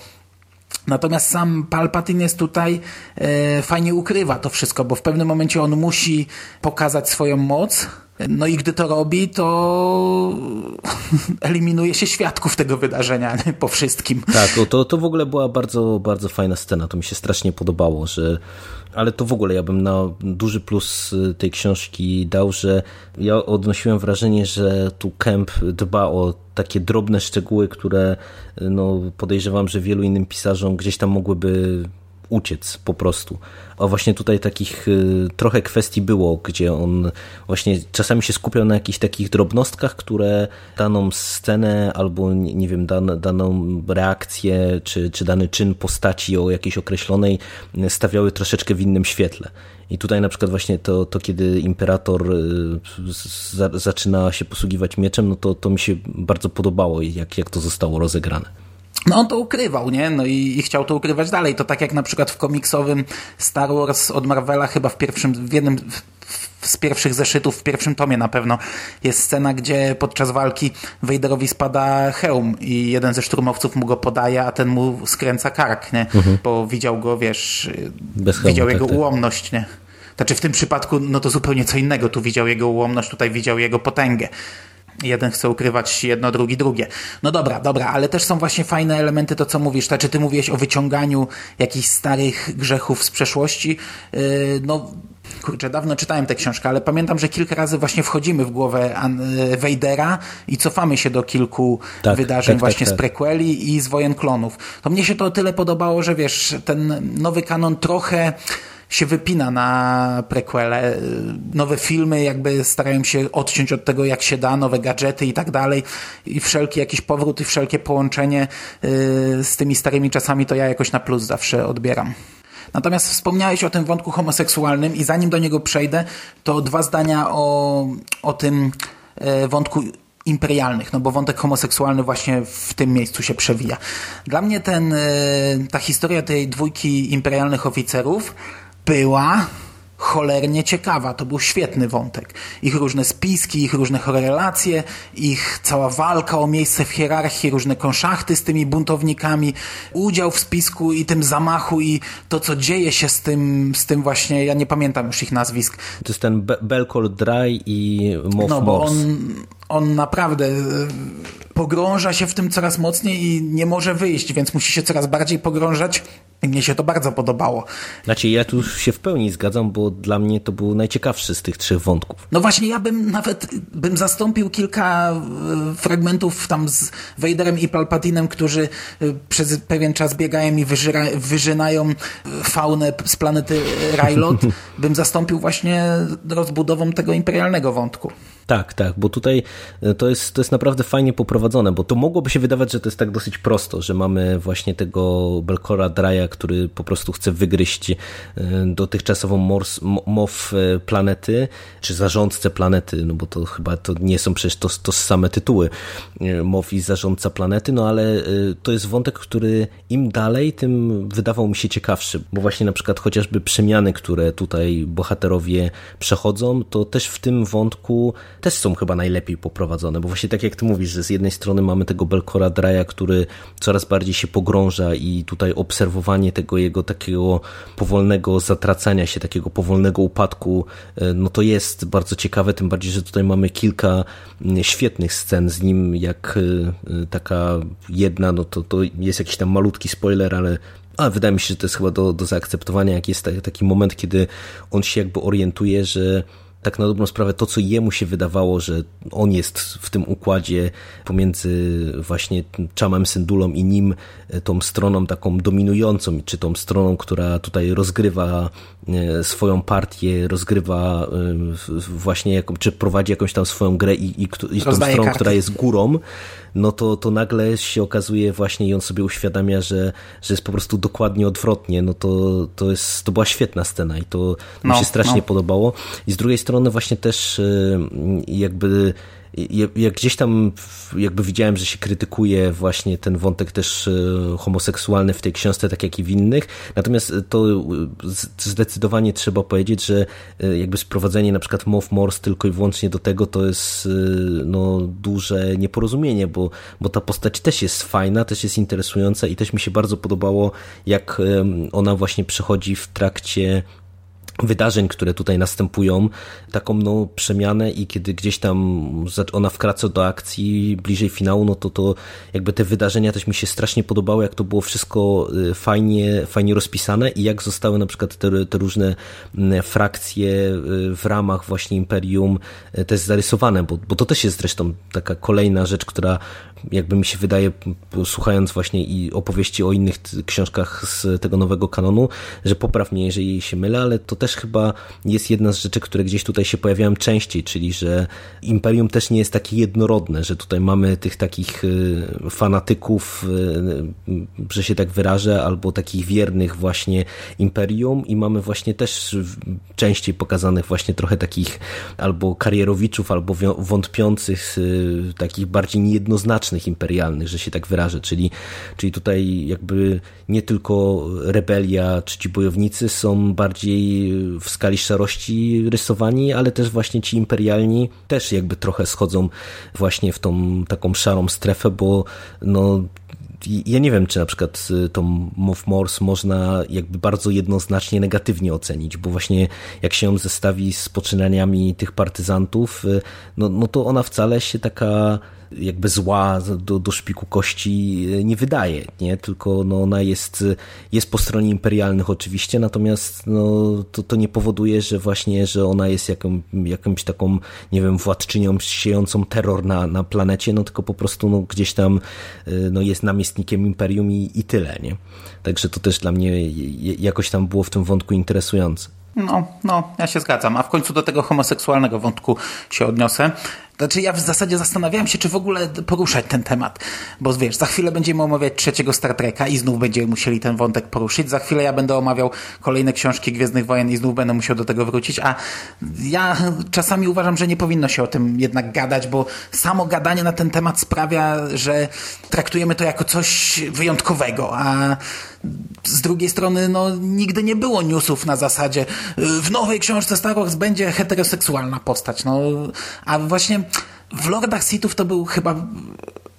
Natomiast sam Palpatine jest tutaj e, fajnie ukrywa to wszystko, bo w pewnym momencie on musi pokazać swoją moc, no i gdy to robi, to eliminuje się świadków tego wydarzenia nie? po wszystkim. Tak, to, to w ogóle była bardzo, bardzo fajna scena. To mi się strasznie podobało, że ale to w ogóle ja bym na duży plus tej książki dał, że ja odnosiłem wrażenie, że tu Kemp dba o takie drobne szczegóły, które no, podejrzewam, że wielu innym pisarzom gdzieś tam mogłyby uciec po prostu. A właśnie tutaj takich y, trochę kwestii było, gdzie on właśnie czasami się skupiał na jakichś takich drobnostkach, które daną scenę albo nie wiem, dan, daną reakcję czy, czy dany czyn postaci o jakiejś określonej stawiały troszeczkę w innym świetle. I tutaj na przykład właśnie to, to kiedy imperator y, za, zaczyna się posługiwać mieczem, no to, to mi się bardzo podobało, jak, jak to zostało rozegrane. No on to ukrywał, nie? No i, i, chciał to ukrywać dalej. To tak jak na przykład w komiksowym Star Wars od Marvela chyba w pierwszym, w jednym z pierwszych zeszytów, w pierwszym tomie na pewno jest scena, gdzie podczas walki Vaderowi spada hełm i jeden ze szturmowców mu go podaje, a ten mu skręca kark, nie? Mhm. Bo widział go, wiesz, Bez widział hełmu, jego tak, tak. ułomność, nie? Znaczy w tym przypadku, no to zupełnie co innego. Tu widział jego ułomność, tutaj widział jego potęgę. Jeden chce ukrywać jedno, drugi drugie. No dobra, dobra, ale też są właśnie fajne elementy to, co mówisz. Znaczy, ty mówiłeś o wyciąganiu jakichś starych grzechów z przeszłości. Yy, no, kurczę, dawno czytałem tę książkę, ale pamiętam, że kilka razy właśnie wchodzimy w głowę Vadera i cofamy się do kilku tak, wydarzeń tak, tak właśnie tak, z prequeli i z Wojen Klonów. To mnie się to o tyle podobało, że wiesz, ten nowy kanon trochę się wypina na prequele. Nowe filmy jakby starają się odciąć od tego, jak się da, nowe gadżety i tak dalej. I wszelki jakiś powrót i wszelkie połączenie y, z tymi starymi czasami to ja jakoś na plus zawsze odbieram. Natomiast wspomniałeś o tym wątku homoseksualnym i zanim do niego przejdę, to dwa zdania o, o tym y, wątku imperialnych, no bo wątek homoseksualny właśnie w tym miejscu się przewija. Dla mnie ten, y, ta historia tej dwójki imperialnych oficerów była cholernie ciekawa. To był świetny wątek. Ich różne spiski, ich różne relacje, ich cała walka o miejsce w hierarchii, różne konszachty z tymi buntownikami, udział w spisku i tym zamachu i to, co dzieje się z tym, z tym właśnie, ja nie pamiętam już ich nazwisk. To jest ten Be Belkor Dry i Moff No bo on, on naprawdę e, pogrąża się w tym coraz mocniej i nie może wyjść, więc musi się coraz bardziej pogrążać. I mnie się to bardzo podobało. Znaczy, ja tu się w pełni zgadzam, bo dla mnie to był najciekawszy z tych trzech wątków. No właśnie, ja bym nawet bym zastąpił kilka e, fragmentów tam z Vaderem i Palpatinem, którzy e, przez pewien czas biegają i wyżyra, wyżynają faunę z planety Rylot, bym zastąpił właśnie rozbudową tego imperialnego wątku. Tak, tak, bo tutaj e, to jest, to jest naprawdę fajnie poprowadzone, bo to mogłoby się wydawać, że to jest tak dosyć prosto, że mamy właśnie tego Belkora Draja, który po prostu chce wygryźć e, dotychczasową mors, MOW e, planety, czy zarządcę planety, no bo to chyba to nie są przecież to, to same tytuły MOW i zarządca planety, no ale to jest wątek, który im dalej, tym wydawał mi się ciekawszy, bo właśnie na przykład chociażby przemiany, które tutaj bohaterowie przechodzą, to też w tym wątku też są chyba najlepiej poprowadzone, bo właśnie tak jak ty mówisz, że z jednej strony mamy tego Belkora Draja, który coraz bardziej się pogrąża i tutaj obserwowanie tego jego takiego powolnego zatracania się, takiego powolnego upadku, e, no to jest bardzo ciekawe, tym bardziej, że tutaj mamy kilka świetnych scen z nim, jak e, e, taka jedna, no to, to jest jakiś tam malutki spoiler, ale ale wydaje mi się, że to jest chyba do, do zaakceptowania, jak jest taki moment, kiedy on się jakby orientuje, że tak na dobrą sprawę to, co jemu się wydawało, że on jest w tym układzie pomiędzy właśnie Chamem Syndulą i nim, e, tą stroną taką dominującą, czy tą stroną, która tutaj rozgrywa e, swoją partię, rozgrywa e, właśnie, czy prowadzi jakąś tam swoją grę i, i, i tą stroną, karty. która jest górą, no to, to nagle się okazuje właśnie i on sobie uświadamia, że, że jest po prostu dokładnie odwrotnie, no to, to, jest, to była świetna scena i to no, mi się strasznie no. podobało. I z drugiej strony właśnie też y, jakby jak gdzieś tam jakby widziałem, że się krytykuje właśnie ten wątek też e, homoseksualny w tej książce, tak jak i w innych. Natomiast to zdecydowanie trzeba powiedzieć, że e, jakby sprowadzenie na przykład Mow Morse tylko i wyłącznie do tego to jest e, no, duże nieporozumienie, bo, bo ta postać też jest fajna, też jest interesująca i też mi się bardzo podobało, jak ona właśnie przechodzi w trakcie wydarzeń, które tutaj następują, taką no, przemianę i kiedy gdzieś tam ona wkraca do akcji bliżej finału, no to to jakby te wydarzenia też mi się strasznie podobały, jak to było wszystko y, fajnie, fajnie rozpisane i jak zostały na przykład te, te różne mm, frakcje y, w ramach właśnie Imperium y, też zarysowane, bo, bo to też jest zresztą taka kolejna rzecz, która jakby mi się wydaje, słuchając właśnie i opowieści o innych książkach z tego nowego kanonu, że poprawnie, jeżeli się mylę, ale to też chyba jest jedna z rzeczy, które gdzieś tutaj się pojawiają częściej, czyli że Imperium też nie jest takie jednorodne, że tutaj mamy tych takich y, fanatyków, y, że się tak wyrażę, albo takich wiernych właśnie Imperium i mamy właśnie też częściej pokazanych właśnie trochę takich albo karierowiczów, albo wątpiących, y, takich bardziej niejednoznacznych imperialnych, że się tak wyrażę, czyli, czyli tutaj jakby nie tylko rebelia czy ci bojownicy są bardziej w skali szarości rysowani, ale też właśnie ci imperialni też jakby trochę schodzą właśnie w tą taką szarą strefę, bo no ja nie wiem, czy na przykład tą Move Morse można jakby bardzo jednoznacznie negatywnie ocenić, bo właśnie jak się ją zestawi z poczynaniami tych partyzantów, no, no to ona wcale się taka jakby zła do, do szpiku kości e, nie wydaje, nie? tylko no ona jest, jest po stronie imperialnych oczywiście, natomiast no, to, to nie powoduje, że właśnie, że ona jest jaką, jakąś taką, nie wiem, władczynią siejącą terror na, na planecie, no tylko po prostu no, gdzieś tam e, no, jest namiestnikiem imperium i, i tyle, nie? Także to też dla mnie jakoś tam było w tym wątku interesujące. No, no, ja się zgadzam. A w końcu do tego homoseksualnego wątku się odniosę. Znaczy ja w zasadzie zastanawiałem się, czy w ogóle poruszać ten temat, bo wiesz, za chwilę będziemy omawiać trzeciego Star Treka i znów będziemy musieli ten wątek poruszyć, za chwilę ja będę omawiał kolejne książki Gwiezdnych Wojen i znów będę musiał do tego wrócić, a ja czasami uważam, że nie powinno się o tym jednak gadać, bo samo gadanie na ten temat sprawia, że traktujemy to jako coś wyjątkowego, a z drugiej strony, no, nigdy nie było newsów na zasadzie w nowej książce Star Wars będzie heteroseksualna postać, no, a właśnie w Lordach Sithów to był chyba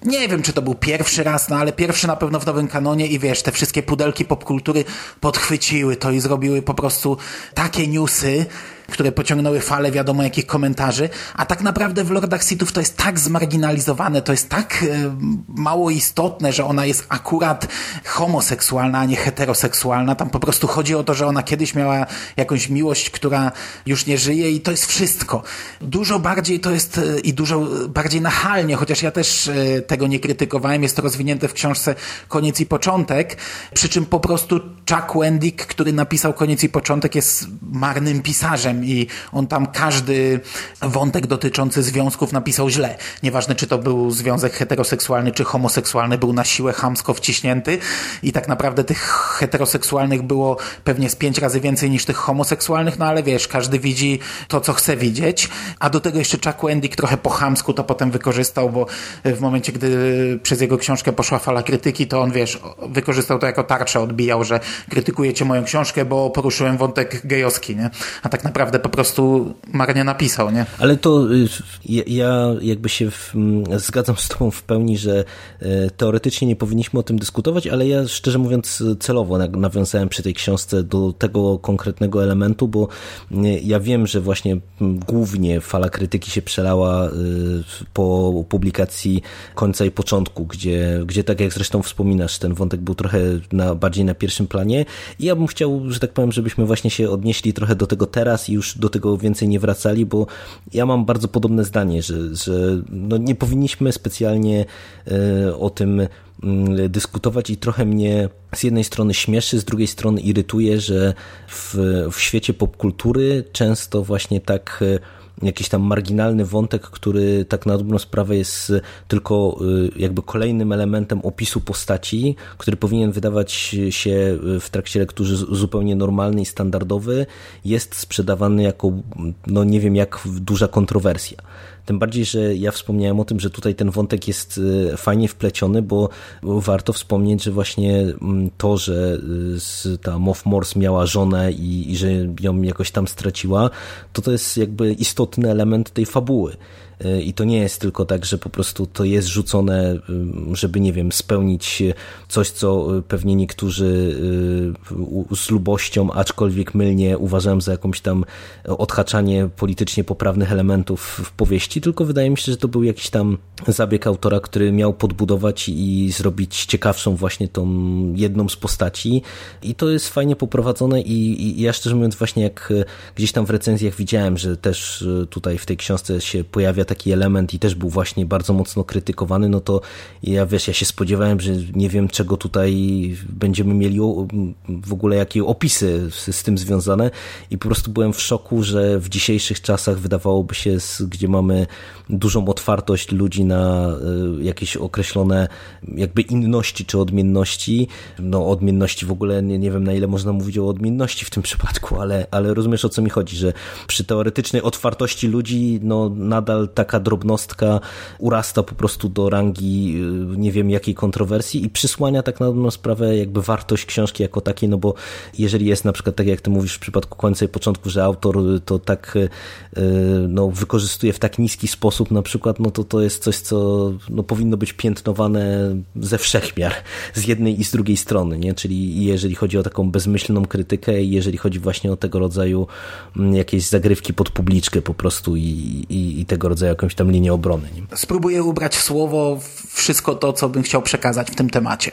nie wiem, czy to był pierwszy raz, no ale pierwszy na pewno w nowym kanonie i wiesz, te wszystkie pudelki popkultury podchwyciły to i zrobiły po prostu takie newsy, które pociągnęły falę wiadomo jakich komentarzy, a tak naprawdę w Lordach Sithów to jest tak zmarginalizowane, to jest tak e, mało istotne, że ona jest akurat homoseksualna, a nie heteroseksualna. Tam po prostu chodzi o to, że ona kiedyś miała jakąś miłość, która już nie żyje i to jest wszystko. Dużo bardziej to jest e, i dużo bardziej nachalnie, chociaż ja też e, tego nie krytykowałem, jest to rozwinięte w książce Koniec i Początek, przy czym po prostu Chuck Wendick, który napisał Koniec i Początek jest marnym pisarzem i on tam każdy wątek dotyczący związków napisał źle. Nieważne, czy to był związek heteroseksualny, czy homoseksualny, był na siłę chamsko wciśnięty i tak naprawdę tych heteroseksualnych było pewnie z pięć razy więcej niż tych homoseksualnych, no ale wiesz, każdy widzi to, co chce widzieć, a do tego jeszcze Chuck Wendick trochę po chamsku to potem wykorzystał, bo w momencie, gdy przez jego książkę poszła fala krytyki, to on, wiesz, wykorzystał to jako tarczę, odbijał, że krytykujecie moją książkę, bo poruszyłem wątek gejowski, nie? A tak naprawdę naprawdę po prostu marnie napisał, nie? Ale to y, ja jakby się w, zgadzam z tobą w pełni, że e, teoretycznie nie powinniśmy o tym dyskutować, ale ja szczerze mówiąc celowo nawiązałem przy tej książce do tego konkretnego elementu, bo ja wiem, że właśnie głównie fala krytyki się przelała y, po publikacji końca i początku, gdzie, gdzie tak jak zresztą wspominasz, ten wątek był trochę na, bardziej na pierwszym planie i ja bym chciał, że tak powiem, żebyśmy właśnie się odnieśli trochę do tego teraz już do tego więcej nie wracali, bo ja mam bardzo podobne zdanie, że, że no nie powinniśmy specjalnie e, o tym mm, dyskutować i trochę mnie z jednej strony śmieszy, z drugiej strony irytuje, że w, w świecie popkultury często właśnie tak e, jakiś tam marginalny wątek, który tak na dobrą sprawę jest tylko y, jakby kolejnym elementem opisu postaci, który powinien wydawać się w trakcie lektury zupełnie normalny i standardowy, jest sprzedawany jako, no nie wiem jak duża kontrowersja. Tym bardziej, że ja wspomniałem o tym, że tutaj ten wątek jest y, fajnie wpleciony, bo warto wspomnieć, że właśnie mm, to, że y, ta Moff Morse miała żonę i, i że ją jakoś tam straciła, to to jest jakby istotny element tej fabuły. I to nie jest tylko tak, że po prostu to jest rzucone, y, żeby, nie wiem, spełnić coś, co pewnie niektórzy z lubością, aczkolwiek mylnie uważają za jakąś tam odhaczanie politycznie poprawnych elementów w powieści, tylko wydaje mi się, że to był jakiś tam zabieg autora, który miał podbudować i zrobić ciekawszą właśnie tą jedną z postaci. I to jest fajnie poprowadzone i, i ja szczerze mówiąc właśnie jak gdzieś tam w recenzjach widziałem, że też tutaj w tej książce się pojawia taki element i też był właśnie bardzo mocno krytykowany, no to ja wiesz, ja się spodziewałem, że nie wiem czego tutaj będziemy mieli w ogóle jakie opisy z, z tym związane i po prostu byłem w szoku, że w dzisiejszych czasach wydawałoby się, gdzie mamy dużą otwartość ludzi na y, jakieś określone jakby inności czy odmienności, no odmienności w ogóle nie, nie wiem na ile można mówić o odmienności w tym przypadku, ale, ale rozumiesz o co mi chodzi, że przy teoretycznej otwartości ludzi no nadal taka drobnostka urasta po prostu do rangi y, nie wiem jakiej kontrowersji i przysłania tak na dobrą sprawę jakby wartość książki jako takiej, no bo jeżeli jest na przykład tak jak ty mówisz w przypadku końca i początku, że autor to tak y, no, wykorzystuje w tak niski sposób na przykład, no to to jest coś, co no, powinno być piętnowane ze wszechmiar, z jednej i z drugiej strony, nie? czyli jeżeli chodzi o taką bezmyślną krytykę i jeżeli chodzi właśnie o tego rodzaju mm, jakieś zagrywki pod publiczkę po prostu i, i, i tego rodzaju jakąś tam linię obrony. Nie? Spróbuję ubrać w słowo wszystko to, co bym chciał przekazać w tym temacie.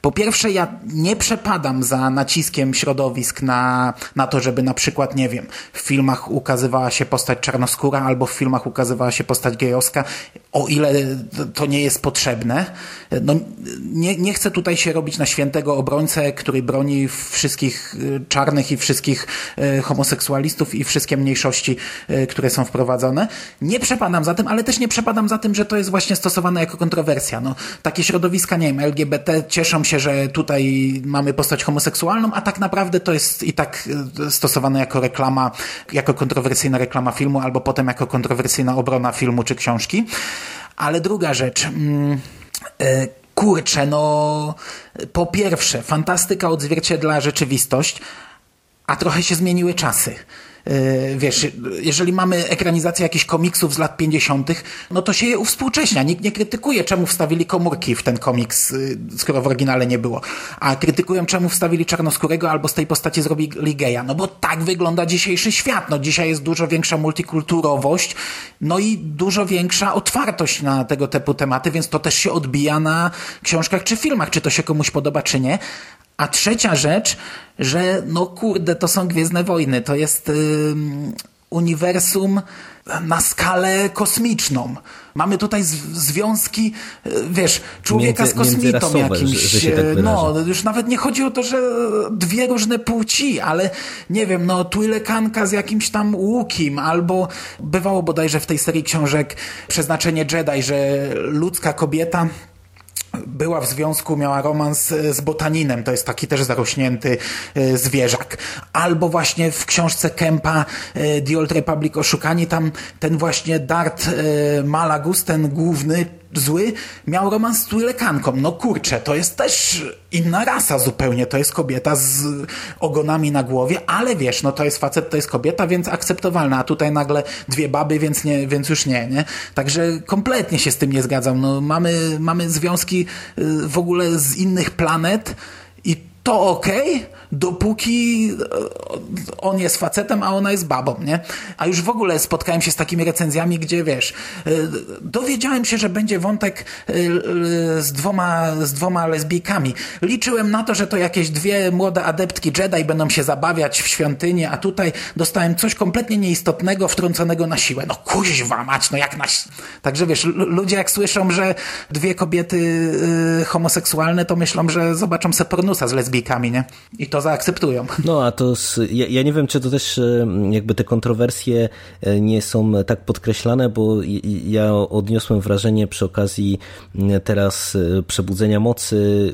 Po pierwsze, ja nie przepadam za naciskiem środowisk na, na to, żeby na przykład, nie wiem, w filmach ukazywała się postać czarnoskóra albo w filmach ukazywała się postać gejowska, o ile to nie jest potrzebne. No, nie, nie chcę tutaj się robić na świętego obrońcę, który broni wszystkich y, czarnych i wszystkich y, homoseksualistów i wszystkie mniejszości, y, które są wprowadzone. Nie przepadam za tym, ale też nie przepadam za tym, że to jest właśnie stosowane jako kontrowersja. No, takie środowiska, nie wiem, LGBT cieszą się, że tutaj mamy postać homoseksualną, a tak naprawdę to jest i tak stosowane jako reklama, jako kontrowersyjna reklama filmu, albo potem jako kontrowersyjna obrona filmu czy książki. Ale druga rzecz. Mm, kurczę, no po pierwsze, fantastyka odzwierciedla rzeczywistość, a trochę się zmieniły czasy. Yy, wiesz, jeżeli mamy ekranizację jakichś komiksów z lat 50., no to się je uwspółcześnia. Nikt nie krytykuje, czemu wstawili komórki w ten komiks, yy, skoro w oryginale nie było. A krytykują, czemu wstawili czarnoskórego albo z tej postaci zrobili geja. No bo tak wygląda dzisiejszy świat. No dzisiaj jest dużo większa multikulturowość, no i dużo większa otwartość na tego typu tematy, więc to też się odbija na książkach czy filmach, czy to się komuś podoba, czy nie. A trzecia rzecz, że no kurde, to są Gwiezdne Wojny, to jest y, uniwersum na skalę kosmiczną. Mamy tutaj związki, y, wiesz, człowieka Między, z kosmitą jakimś. Że, że tak no, już nawet nie chodzi o to, że dwie różne płci, ale nie wiem, no, Twilekanka z jakimś tam łukiem, albo bywało bodajże w tej serii książek Przeznaczenie Jedi, że ludzka kobieta była w związku, miała romans e, z botaninem, to jest taki też zarośnięty e, zwierzak. Albo właśnie w książce Kempa e, The Old Republic Oszukani, tam ten właśnie Dart Malagus, ten główny zły, miał romans z Twilekanką. No kurczę, to jest też inna rasa zupełnie, to jest kobieta z ogonami na głowie, ale wiesz, no to jest facet, to jest kobieta, więc akceptowalna, a tutaj nagle dwie baby, więc, nie, więc już nie, nie? Także kompletnie się z tym nie zgadzam. No, mamy, mamy związki y, w ogóle z innych planet to okay, dopóki e, on jest facetem, a ona jest babą, nie? A już w ogóle spotkałem się z takimi recenzjami, gdzie wiesz, e, dowiedziałem się, że będzie wątek e, z dwoma, z dwoma lesbijkami. Liczyłem na to, że to jakieś dwie młode adeptki Jedi będą się zabawiać w świątyni, a tutaj dostałem coś kompletnie nieistotnego, wtrąconego na siłę. No kuźwa mać, no jak na... Także wiesz, ludzie jak słyszą, że dwie kobiety homoseksualne, to myślą, że zobaczą se pornusa z lesbijkami, nie? I to zaakceptują. No a to, z, ja, ja, nie wiem, czy to też e, jakby te kontrowersje e, nie są tak podkreślane, bo ja odniosłem wrażenie przy okazji teraz e, Przebudzenia Mocy,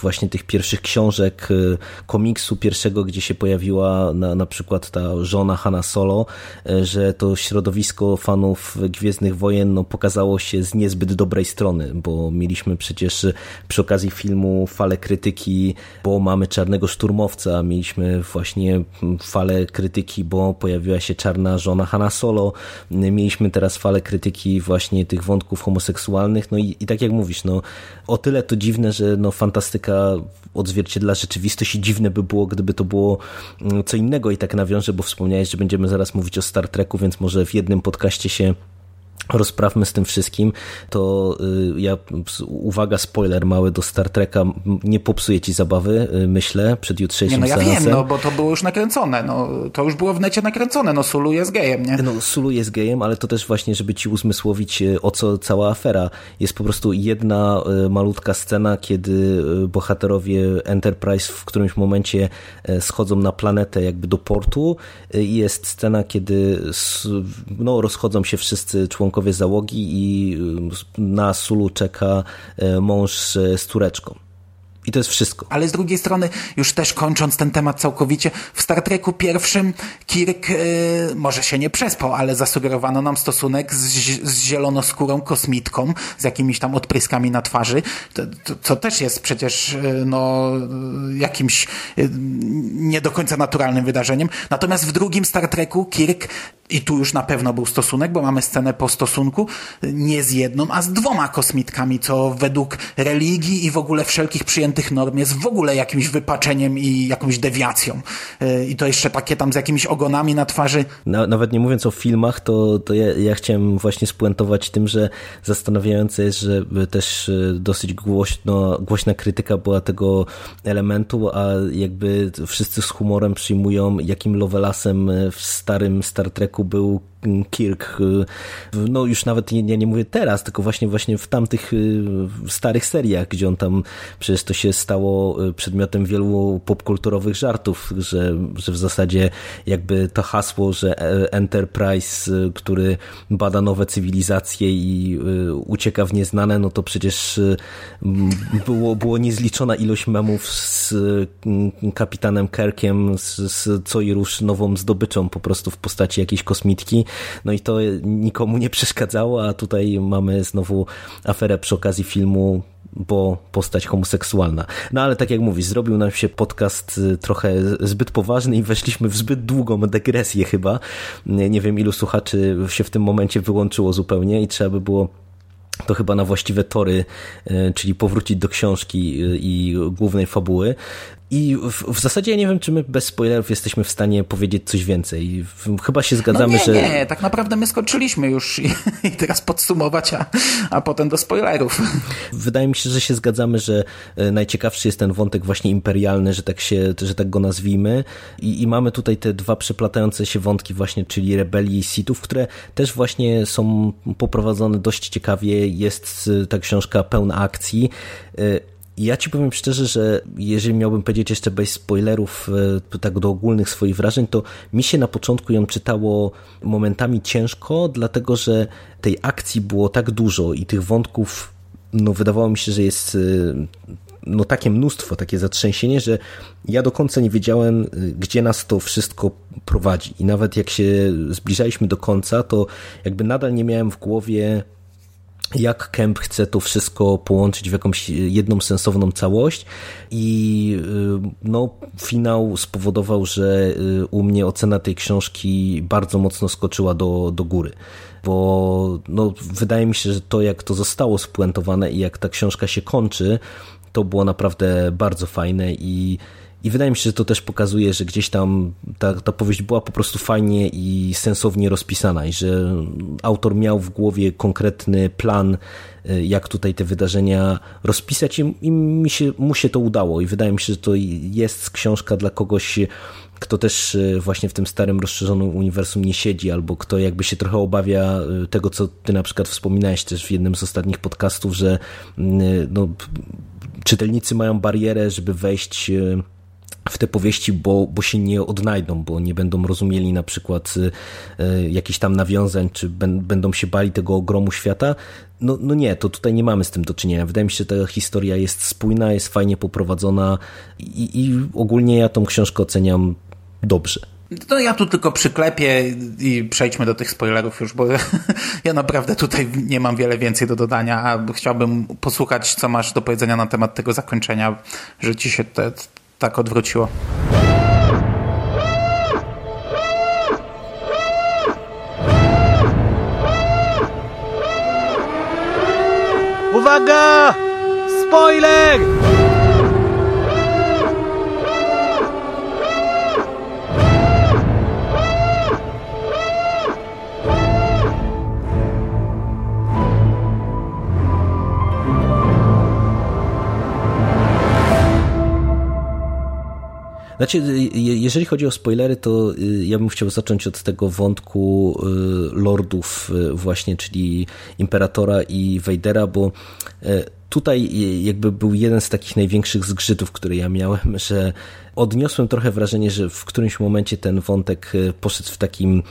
właśnie tych pierwszych książek, komiksu pierwszego, gdzie się pojawiła na, na przykład ta żona Hanna Solo, że to środowisko fanów Gwiezdnych Wojen no, pokazało się z niezbyt dobrej strony, bo mieliśmy przecież przy okazji filmu falę krytyki, bo mamy czarnego szturmowca. Mieliśmy właśnie falę krytyki, bo pojawiła się czarna żona Hanna Solo. Mieliśmy teraz falę krytyki właśnie tych wątków homoseksualnych. No i, i tak jak mówisz, no o tyle to dziwne, że no fantastyka odzwierciedla rzeczywistość i dziwne by było, gdyby to było mm, co innego i tak nawiążę, bo wspomniałeś, że będziemy zaraz mówić o Star Treku, więc może w jednym podcaście się rozprawmy z tym wszystkim, to y, ja, uwaga, spoiler mały do Star Treka, nie popsuje ci zabawy, y, myślę, przed jutrzejszym Nie, no ja seansem. wiem, no bo to było już nakręcone, no to już było w necie nakręcone, no Sulu jest gejem, nie? No Sulu jest gejem, ale to też właśnie, żeby ci uzmysłowić, y, o co cała afera. Jest po prostu jedna malutka scena, kiedy bohaterowie Enterprise w którymś momencie schodzą na planetę jakby do portu i jest scena, kiedy no, rozchodzą się wszyscy członkowie członkowie załogi i y, na Sulu czeka y, mąż z tureczką. I to jest wszystko. Ale z drugiej strony, już też kończąc ten temat całkowicie, w Star Treku pierwszym Kirk yy, może się nie przespał, ale zasugerowano nam stosunek z, z zielonoskórą kosmitką, z jakimiś tam odpryskami na twarzy, to, to, co też jest przecież yy, no, jakimś yy, nie do końca naturalnym wydarzeniem. Natomiast w drugim Star Treku Kirk i tu już na pewno był stosunek, bo mamy scenę po stosunku nie z jedną, a z dwoma kosmitkami, co według religii i w ogóle wszelkich przyjętych norm jest w ogóle jakimś wypaczeniem i jakąś dewiacją. Y, I to jeszcze takie tam z jakimiś ogonami na twarzy. Nawet nie mówiąc o filmach, to, to ja, ja chciałem właśnie spuentować tym, że zastanawiające jest, że też y, dosyć głośno, głośna krytyka była tego elementu, a jakby wszyscy z humorem przyjmują, jakim Lovelasem w starym Star Treku był Kirk, y, no już nawet ja nie mówię teraz, tylko właśnie właśnie w tamtych y, starych seriach, gdzie on tam, przecież to się stało y, przedmiotem wielu popkulturowych żartów, że, że w zasadzie jakby to hasło, że e, Enterprise, który bada nowe cywilizacje i ucieka w nieznane, no to przecież było, było niezliczona ilość memów z kapitanem Kirkiem, z, z co i rusz nową zdobyczą po prostu w postaci jakiejś kosmitki no i to nikomu nie przeszkadzało, a tutaj mamy znowu aferę przy okazji filmu bo postać homoseksualna. No ale tak jak mówisz, zrobił nam się podcast y, trochę zbyt poważny i weszliśmy w zbyt długą degresję chyba. Nie, nie wiem ilu słuchaczy się w tym momencie wyłączyło zupełnie i trzeba by było to chyba na właściwe tory, y, czyli powrócić do książki y, i głównej fabuły. I w, w, zasadzie ja nie wiem, czy my bez spoilerów jesteśmy w stanie powiedzieć coś więcej. Chyba się zgadzamy, no nie, że. Nie, tak naprawdę my skończyliśmy już i, i, teraz podsumować, a, a potem do spoilerów. Wydaje mi się, że się zgadzamy, że e, najciekawszy jest ten wątek właśnie imperialny, że tak, się, że tak go nazwijmy. I, I mamy tutaj te dwa przeplatające się wątki, właśnie, czyli rebelii i sitów, które też właśnie są poprowadzone dość ciekawie. Jest e, ta książka pełna akcji e, ja ci powiem szczerze, że jeżeli miałbym powiedzieć jeszcze bez spoilerów, e, tak do ogólnych swoich wrażeń, to mi się na początku ją czytało momentami ciężko, dlatego że tej akcji było tak dużo i tych wątków, no wydawało mi się, że jest e, no takie mnóstwo, takie zatrzęsienie, że ja do końca nie wiedziałem, e, gdzie nas to wszystko prowadzi. I nawet jak się zbliżaliśmy do końca, to jakby nadal nie miałem w głowie jak Kemp chce to wszystko połączyć w jakąś jedną sensowną całość i y, no, finał spowodował, że y, u mnie ocena tej książki bardzo mocno skoczyła do, do góry, bo no, wydaje mi się, że to jak to zostało spuentowane i jak ta książka się kończy, to było naprawdę bardzo fajne i i wydaje mi się, że to też pokazuje, że gdzieś tam ta, ta powieść była po prostu fajnie i sensownie rozpisana i że autor miał w głowie konkretny plan, y, jak tutaj te wydarzenia rozpisać i, i mi się, mu się to udało. I wydaje mi się, że to jest książka dla kogoś, kto też y, właśnie w tym starym, rozszerzonym uniwersum nie siedzi, albo kto jakby się trochę obawia y, tego, co ty na przykład wspominałeś też w jednym z ostatnich podcastów, że no, czytelnicy mają barierę, żeby wejść w te powieści, bo, bo się nie odnajdą, bo nie będą rozumieli na przykład y, y, jakichś tam nawiązań, czy będą się bali tego ogromu świata. No, no nie, to tutaj nie mamy z tym do czynienia. Wydaje mi się, że ta historia jest spójna, jest fajnie poprowadzona i, i ogólnie ja tą książkę oceniam dobrze. No ja tu tylko przyklepię i przejdźmy do tych spoilerów już, bo ja naprawdę tutaj nie mam wiele więcej do dodania, a chciałbym posłuchać, co masz do powiedzenia na temat tego zakończenia, że ci się te, tak odwróciło. Uwaga! Spoiler! Znaczy, y, jeżeli chodzi o spoilery, to y, ja bym chciał zacząć od tego wątku y, lordów właśnie, czyli Imperatora i Vadera, bo tutaj jakby był jeden z takich największych zgrzytów, które ja miałem, że odniosłem trochę wrażenie, że w którymś momencie ten wątek poszedł w takim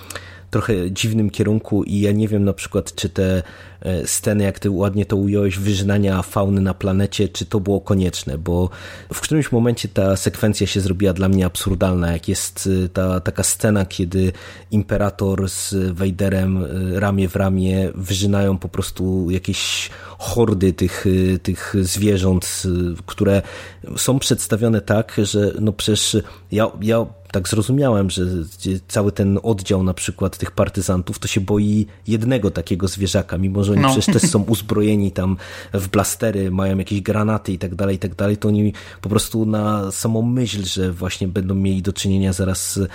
trochę dziwnym kierunku i ja nie wiem na przykład, czy te e, sceny, jak ty ładnie to ująłeś, wyżynania fauny na planecie, czy to było konieczne, bo w którymś momencie ta sekwencja się zrobiła dla mnie absurdalna, jak jest e, ta taka scena, kiedy Imperator z Vaderem e, ramię w ramię wyżynają po prostu jakieś hordy tych, tych zwierząt, które są przedstawione tak, że no przecież ja, ja tak zrozumiałem, że cały ten oddział na przykład tych partyzantów to się boi jednego takiego zwierzaka, mimo że oni no. przecież też są uzbrojeni tam w blastery, mają jakieś granaty i tak dalej, i tak dalej, to oni po prostu na samą myśl, że właśnie będą mieli do czynienia zaraz z,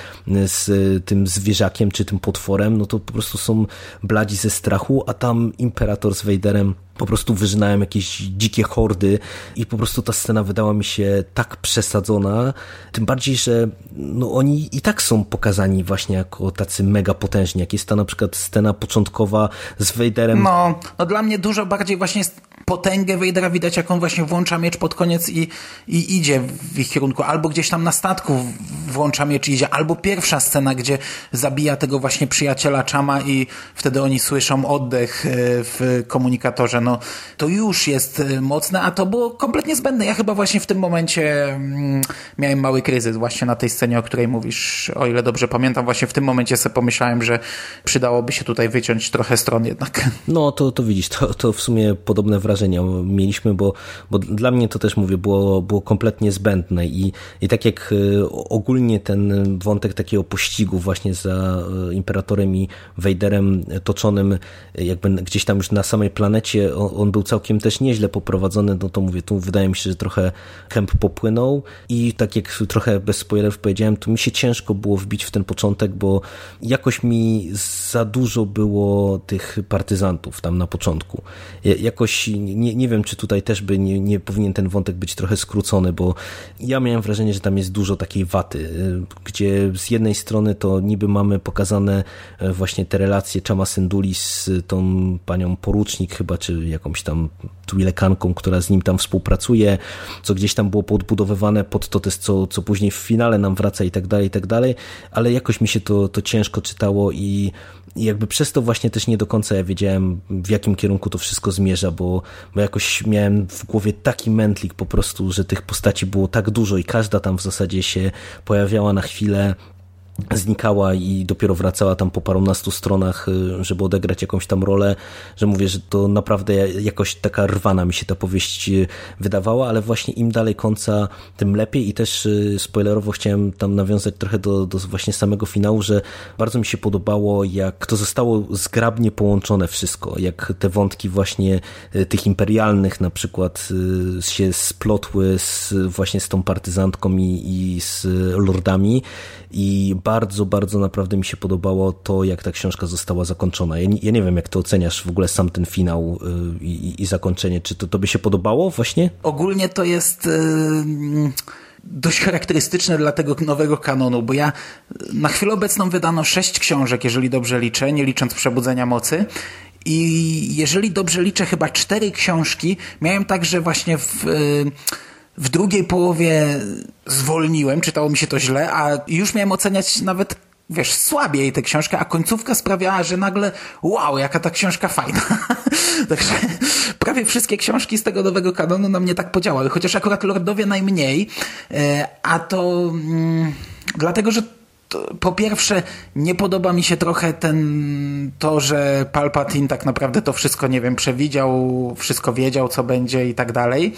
z tym zwierzakiem czy tym potworem, no to po prostu są bladzi ze strachu, a tam Imperator z Vaderem po prostu wyżynałem jakieś dzikie hordy i po prostu ta scena wydała mi się tak przesadzona, tym bardziej, że no oni i tak są pokazani właśnie jako tacy mega potężni, jak jest ta na przykład scena początkowa z Vaderem. No, no dla mnie dużo bardziej właśnie jest potęgę Vadera widać, jak on właśnie włącza miecz pod koniec i, i idzie w ich kierunku, albo gdzieś tam na statku włącza miecz i idzie, albo pierwsza scena, gdzie zabija tego właśnie przyjaciela Chama i wtedy oni słyszą oddech e, w komunikatorze, no to już jest e, mocne, a to było kompletnie zbędne. Ja chyba właśnie w tym momencie mm, miałem mały kryzys właśnie na tej scenie, o której mówisz, o ile dobrze pamiętam, właśnie w tym momencie sobie pomyślałem, że przydałoby się tutaj wyciąć trochę stron jednak. No to, to widzisz, to, to w sumie podobne wrażenia mieliśmy, bo, bo dla mnie to też mówię, było, było kompletnie zbędne i, i tak jak ogólnie ten wątek takiego pościgu właśnie za Imperatorem i Vaderem toczonym jakby gdzieś tam już na samej planecie, on, on był całkiem też nieźle poprowadzony, no to mówię, tu wydaje mi się, że trochę Kemp popłynął i tak jak trochę bez spoilerów powiedziałem, to mi się ciężko było wbić w ten początek, bo jakoś mi za dużo było tych partyzantów tam na początku. Jakoś nie, nie wiem, czy tutaj też by nie, nie powinien ten wątek być trochę skrócony, bo ja miałem wrażenie, że tam jest dużo takiej waty, gdzie z jednej strony to niby mamy pokazane e, właśnie te relacje Chama Synduli z tą panią porucznik chyba, czy jakąś tam Twilekanką, która z nim tam współpracuje, co gdzieś tam było podbudowywane pod to też, co, co później w finale nam wraca i tak dalej, i tak dalej, ale jakoś mi się to, to ciężko czytało i jakby przez to właśnie też nie do końca ja wiedziałem, w jakim kierunku to wszystko zmierza, bo, bo jakoś miałem w głowie taki mętlik po prostu, że tych postaci było tak dużo i każda tam w zasadzie się pojawiała na chwilę, znikała i dopiero wracała tam po parunastu stronach, y, żeby odegrać jakąś tam rolę, że mówię, że to naprawdę jakoś taka rwana mi się ta powieść y, wydawała, ale właśnie im dalej końca, tym lepiej i też y, spoilerowo chciałem tam nawiązać trochę do, do właśnie samego finału, że bardzo mi się podobało, jak to zostało zgrabnie połączone wszystko, jak te wątki właśnie tych imperialnych na przykład się splotły z, właśnie z tą partyzantką i, i z lordami i bardzo, bardzo naprawdę mi się podobało to, jak ta książka została zakończona. Ja nie, ja nie wiem, jak to oceniasz w ogóle sam ten finał y, i, i zakończenie. Czy to tobie się podobało właśnie? Ogólnie to jest... Yy dość charakterystyczne dla tego nowego kanonu, bo ja na chwilę obecną wydano sześć książek, jeżeli dobrze liczę, nie licząc Przebudzenia Mocy. I jeżeli dobrze liczę, chyba cztery książki miałem także właśnie w. Yy, w drugiej połowie zwolniłem, czytało mi się to źle, a już miałem oceniać nawet wiesz, słabiej tę książkę, a końcówka sprawiała, że nagle wow, jaka ta książka fajna. Także prawie wszystkie książki z tego nowego kanonu na mnie tak podziałały, chociaż akurat Lordowie najmniej, e, a to mm, dlatego, że po pierwsze, nie podoba mi się trochę ten, to, że Palpatine tak naprawdę to wszystko, nie wiem, przewidział, wszystko wiedział, co będzie i tak dalej.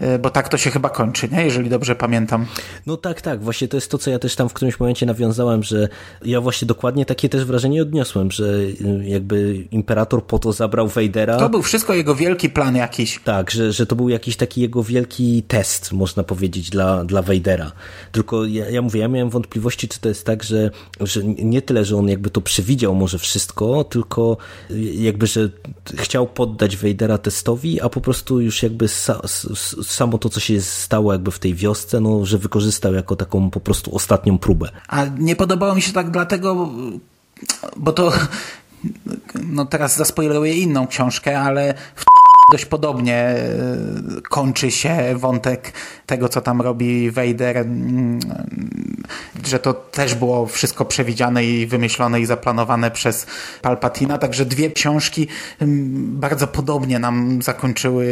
E, bo tak to się chyba kończy, nie? jeżeli dobrze pamiętam. No tak, tak, właśnie to jest to, co ja też tam w którymś momencie nawiązałem, że ja właśnie dokładnie takie też wrażenie odniosłem, że y, jakby Imperator po to zabrał Vadera. To był wszystko jego wielki plan jakiś. Tak, że, że to był jakiś taki jego wielki test, można powiedzieć, dla, dla Vadera. Tylko ja, ja mówię, ja miałem wątpliwości, czy to jest tak, że, że nie tyle, że on jakby to przewidział może wszystko, tylko jakby, że chciał poddać Vadera testowi, a po prostu już jakby sa, samo to, co się stało jakby w tej wiosce, no, że wykorzystał jako taką po prostu ostatnią próbę. A nie podobało mi się tak dlatego, bo to no teraz zaspoileruję inną książkę, ale w dość podobnie e, kończy się wątek tego, co tam robi Vader, mm, że to też było wszystko przewidziane i wymyślone i zaplanowane przez Palpatina, także dwie książki mm, bardzo podobnie nam zakończyły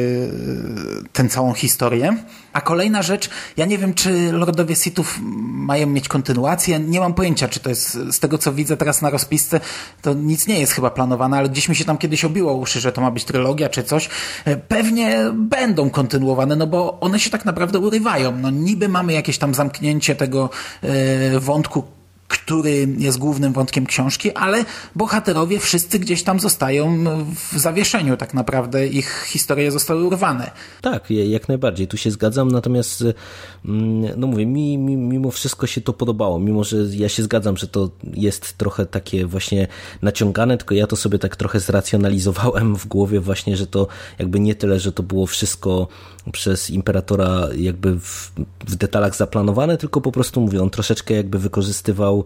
e, tę całą historię. A kolejna rzecz, ja nie wiem, czy Lordowie Sithów mają mieć kontynuację, nie mam pojęcia, czy to jest, z tego co widzę teraz na rozpisce, to nic nie jest chyba planowane, ale gdzieś mi się tam kiedyś obiło uszy, że to ma być trylogia czy coś. E, pewnie będą kontynuowane, no bo one się tak naprawdę urywają. No niby mamy jakieś tam zamknięcie tego e, wątku który jest głównym wątkiem książki, ale bohaterowie wszyscy gdzieś tam zostają w zawieszeniu, tak naprawdę ich historie zostały urwane. Tak, jak najbardziej, tu się zgadzam, natomiast mm, no mówię, mi, mi mimo wszystko się to podobało, mimo że ja się zgadzam, że to jest trochę takie właśnie naciągane, tylko ja to sobie tak trochę zracjonalizowałem w głowie właśnie, że to jakby nie tyle, że to było wszystko przez imperatora jakby w, w detalach zaplanowane, tylko po prostu mówię, on troszeczkę jakby wykorzystywał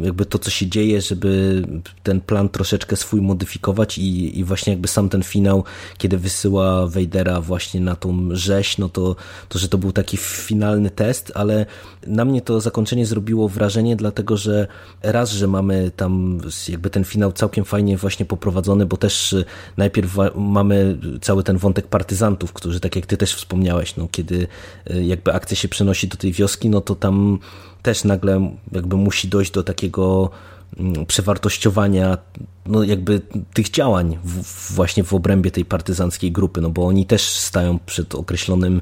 jakby to, co się dzieje, żeby ten plan troszeczkę swój modyfikować i, i właśnie jakby sam ten finał, kiedy wysyła Vadera właśnie na tą rzeź, no to, to, że to był taki finalny test, ale na mnie to zakończenie zrobiło wrażenie, dlatego że raz, że mamy tam jakby ten finał całkiem fajnie właśnie poprowadzony, bo też najpierw mamy cały ten wątek partyzantów, którzy tak jak ty też wspomniałeś, no kiedy e, jakby akcja się przenosi do tej wioski, no to tam też nagle jakby musi dojść do takiego przewartościowania no jakby tych działań w, właśnie w obrębie tej partyzanckiej grupy, no bo oni też stają przed określonym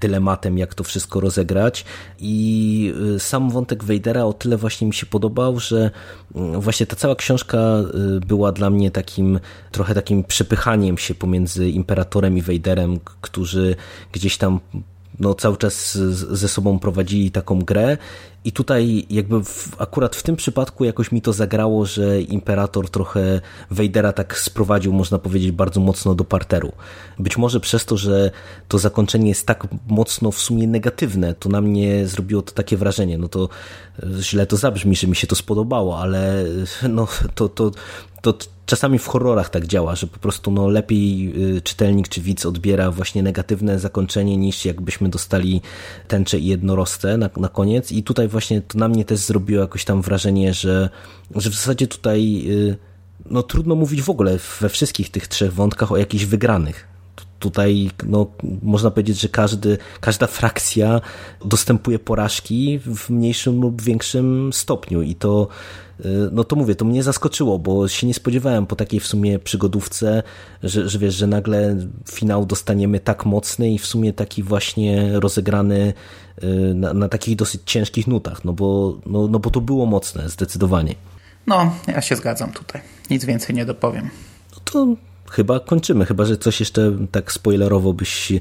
dylematem, jak to wszystko rozegrać. I y, sam wątek Wejdera o tyle właśnie mi się podobał, że mm, właśnie ta cała książka y, była dla mnie takim trochę takim przepychaniem się pomiędzy Imperatorem i Wejderem, którzy gdzieś tam no, cały czas ze sobą prowadzili taką grę i tutaj jakby w, akurat w tym przypadku jakoś mi to zagrało, że Imperator trochę Wejdera tak sprowadził, można powiedzieć, bardzo mocno do parteru. Być może przez to, że to zakończenie jest tak mocno w sumie negatywne, to na mnie zrobiło to takie wrażenie. No to źle to zabrzmi, że mi się to spodobało, ale no to, to, to czasami w horrorach tak działa, że po prostu no, lepiej y, czytelnik czy widz odbiera właśnie negatywne zakończenie niż jakbyśmy dostali tęczę i jednorostę na, na koniec. I tutaj właśnie to na mnie też zrobiło jakoś tam wrażenie, że, że w zasadzie tutaj y, no, trudno mówić w ogóle we wszystkich tych trzech wątkach o jakichś wygranych tutaj no, można powiedzieć, że każdy, każda frakcja dostępuje porażki w mniejszym lub większym stopniu i to Y, no to mówię, to mnie zaskoczyło, bo się nie spodziewałem po takiej w sumie przygodówce, że, że wiesz, że nagle finał dostaniemy tak mocny i w sumie taki właśnie rozegrany y, na, na takich dosyć ciężkich nutach, no bo, no, no bo to było mocne, zdecydowanie. No, ja się zgadzam tutaj. Nic więcej nie dopowiem. No to chyba kończymy, chyba że coś jeszcze tak spoilerowo byś,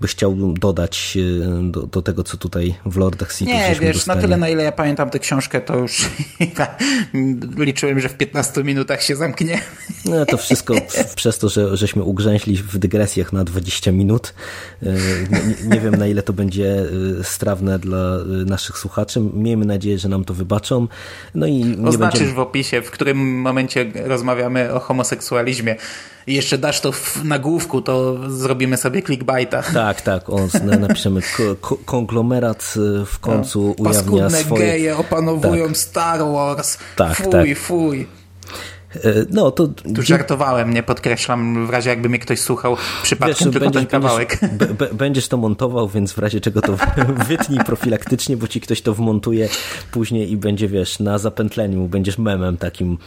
byś chciał dodać e, do, do tego, co tutaj w Lordach City Nie, wiesz, dostali. na tyle na ile ja pamiętam tę książkę, to już liczyłem, że w 15 minutach się zamknie. No to wszystko przez to, że żeśmy ugrzęźli w dygresjach na 20 minut. E, nie, nie wiem, na ile to będzie e, strawne dla naszych słuchaczy. Miejmy nadzieję, że nam to wybaczą. No i Oznaczysz będziemy... w opisie, w którym momencie rozmawiamy o homoseksualizmie i jeszcze dasz to w nagłówku, to zrobimy sobie clickbaita. Tak, tak, o, napiszemy konglomerat y, w końcu no, ujawnia swoje... geje opanowują tak. Star Wars. Tak, fuj, tak. fuj. E, no, to... Tu żartowałem, nie podkreślam, w razie jakby mnie ktoś słuchał przypadkiem Wiesz, tylko będziesz, ten kawałek. Będziesz, będziesz to montował, więc w razie czego to wytnij profilaktycznie, bo ci ktoś to wmontuje później i będzie, wiesz, na zapętleniu, będziesz memem takim,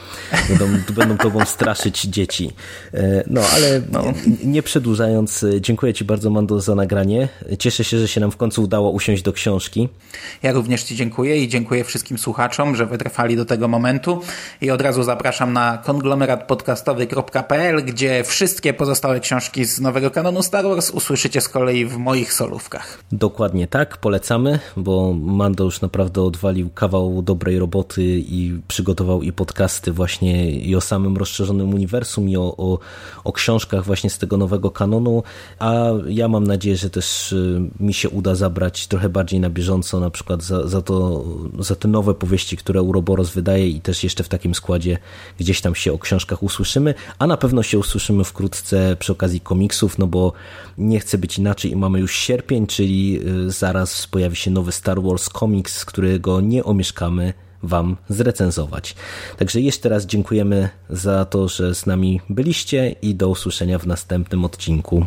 będą, będą tobą straszyć dzieci. E, no, ale no. nie przedłużając, dziękuję ci bardzo, Mando, za nagranie. Cieszę się, że się nam w końcu udało usiąść do książki. Ja również ci dziękuję i dziękuję wszystkim słuchaczom, że wytrwali do tego momentu i od razu zapraszam na konglomeratpodcastowy.pl, gdzie wszystkie pozostałe książki z nowego kanonu Star Wars usłyszycie z kolei w moich solówkach. Dokładnie tak, polecamy, bo Mando już naprawdę odwalił kawał dobrej roboty i przygotował i podcasty właśnie i o samym rozszerzonym uniwersum i o, o, o książkach właśnie z tego nowego kanonu, a ja mam nadzieję, że też y, mi się uda zabrać trochę bardziej na bieżąco, na przykład za, za, to, za te nowe powieści, które Uroboros wydaje i też jeszcze w takim składzie gdzieś tam się o książkach usłyszymy, a na pewno się usłyszymy wkrótce przy okazji komiksów, no bo nie chce być inaczej i mamy już sierpień, czyli y, zaraz pojawi się nowy Star Wars komiks, którego nie omieszkamy Wam zrecenzować. Także jeszcze raz dziękujemy za to, że z nami byliście i do usłyszenia w następnym odcinku.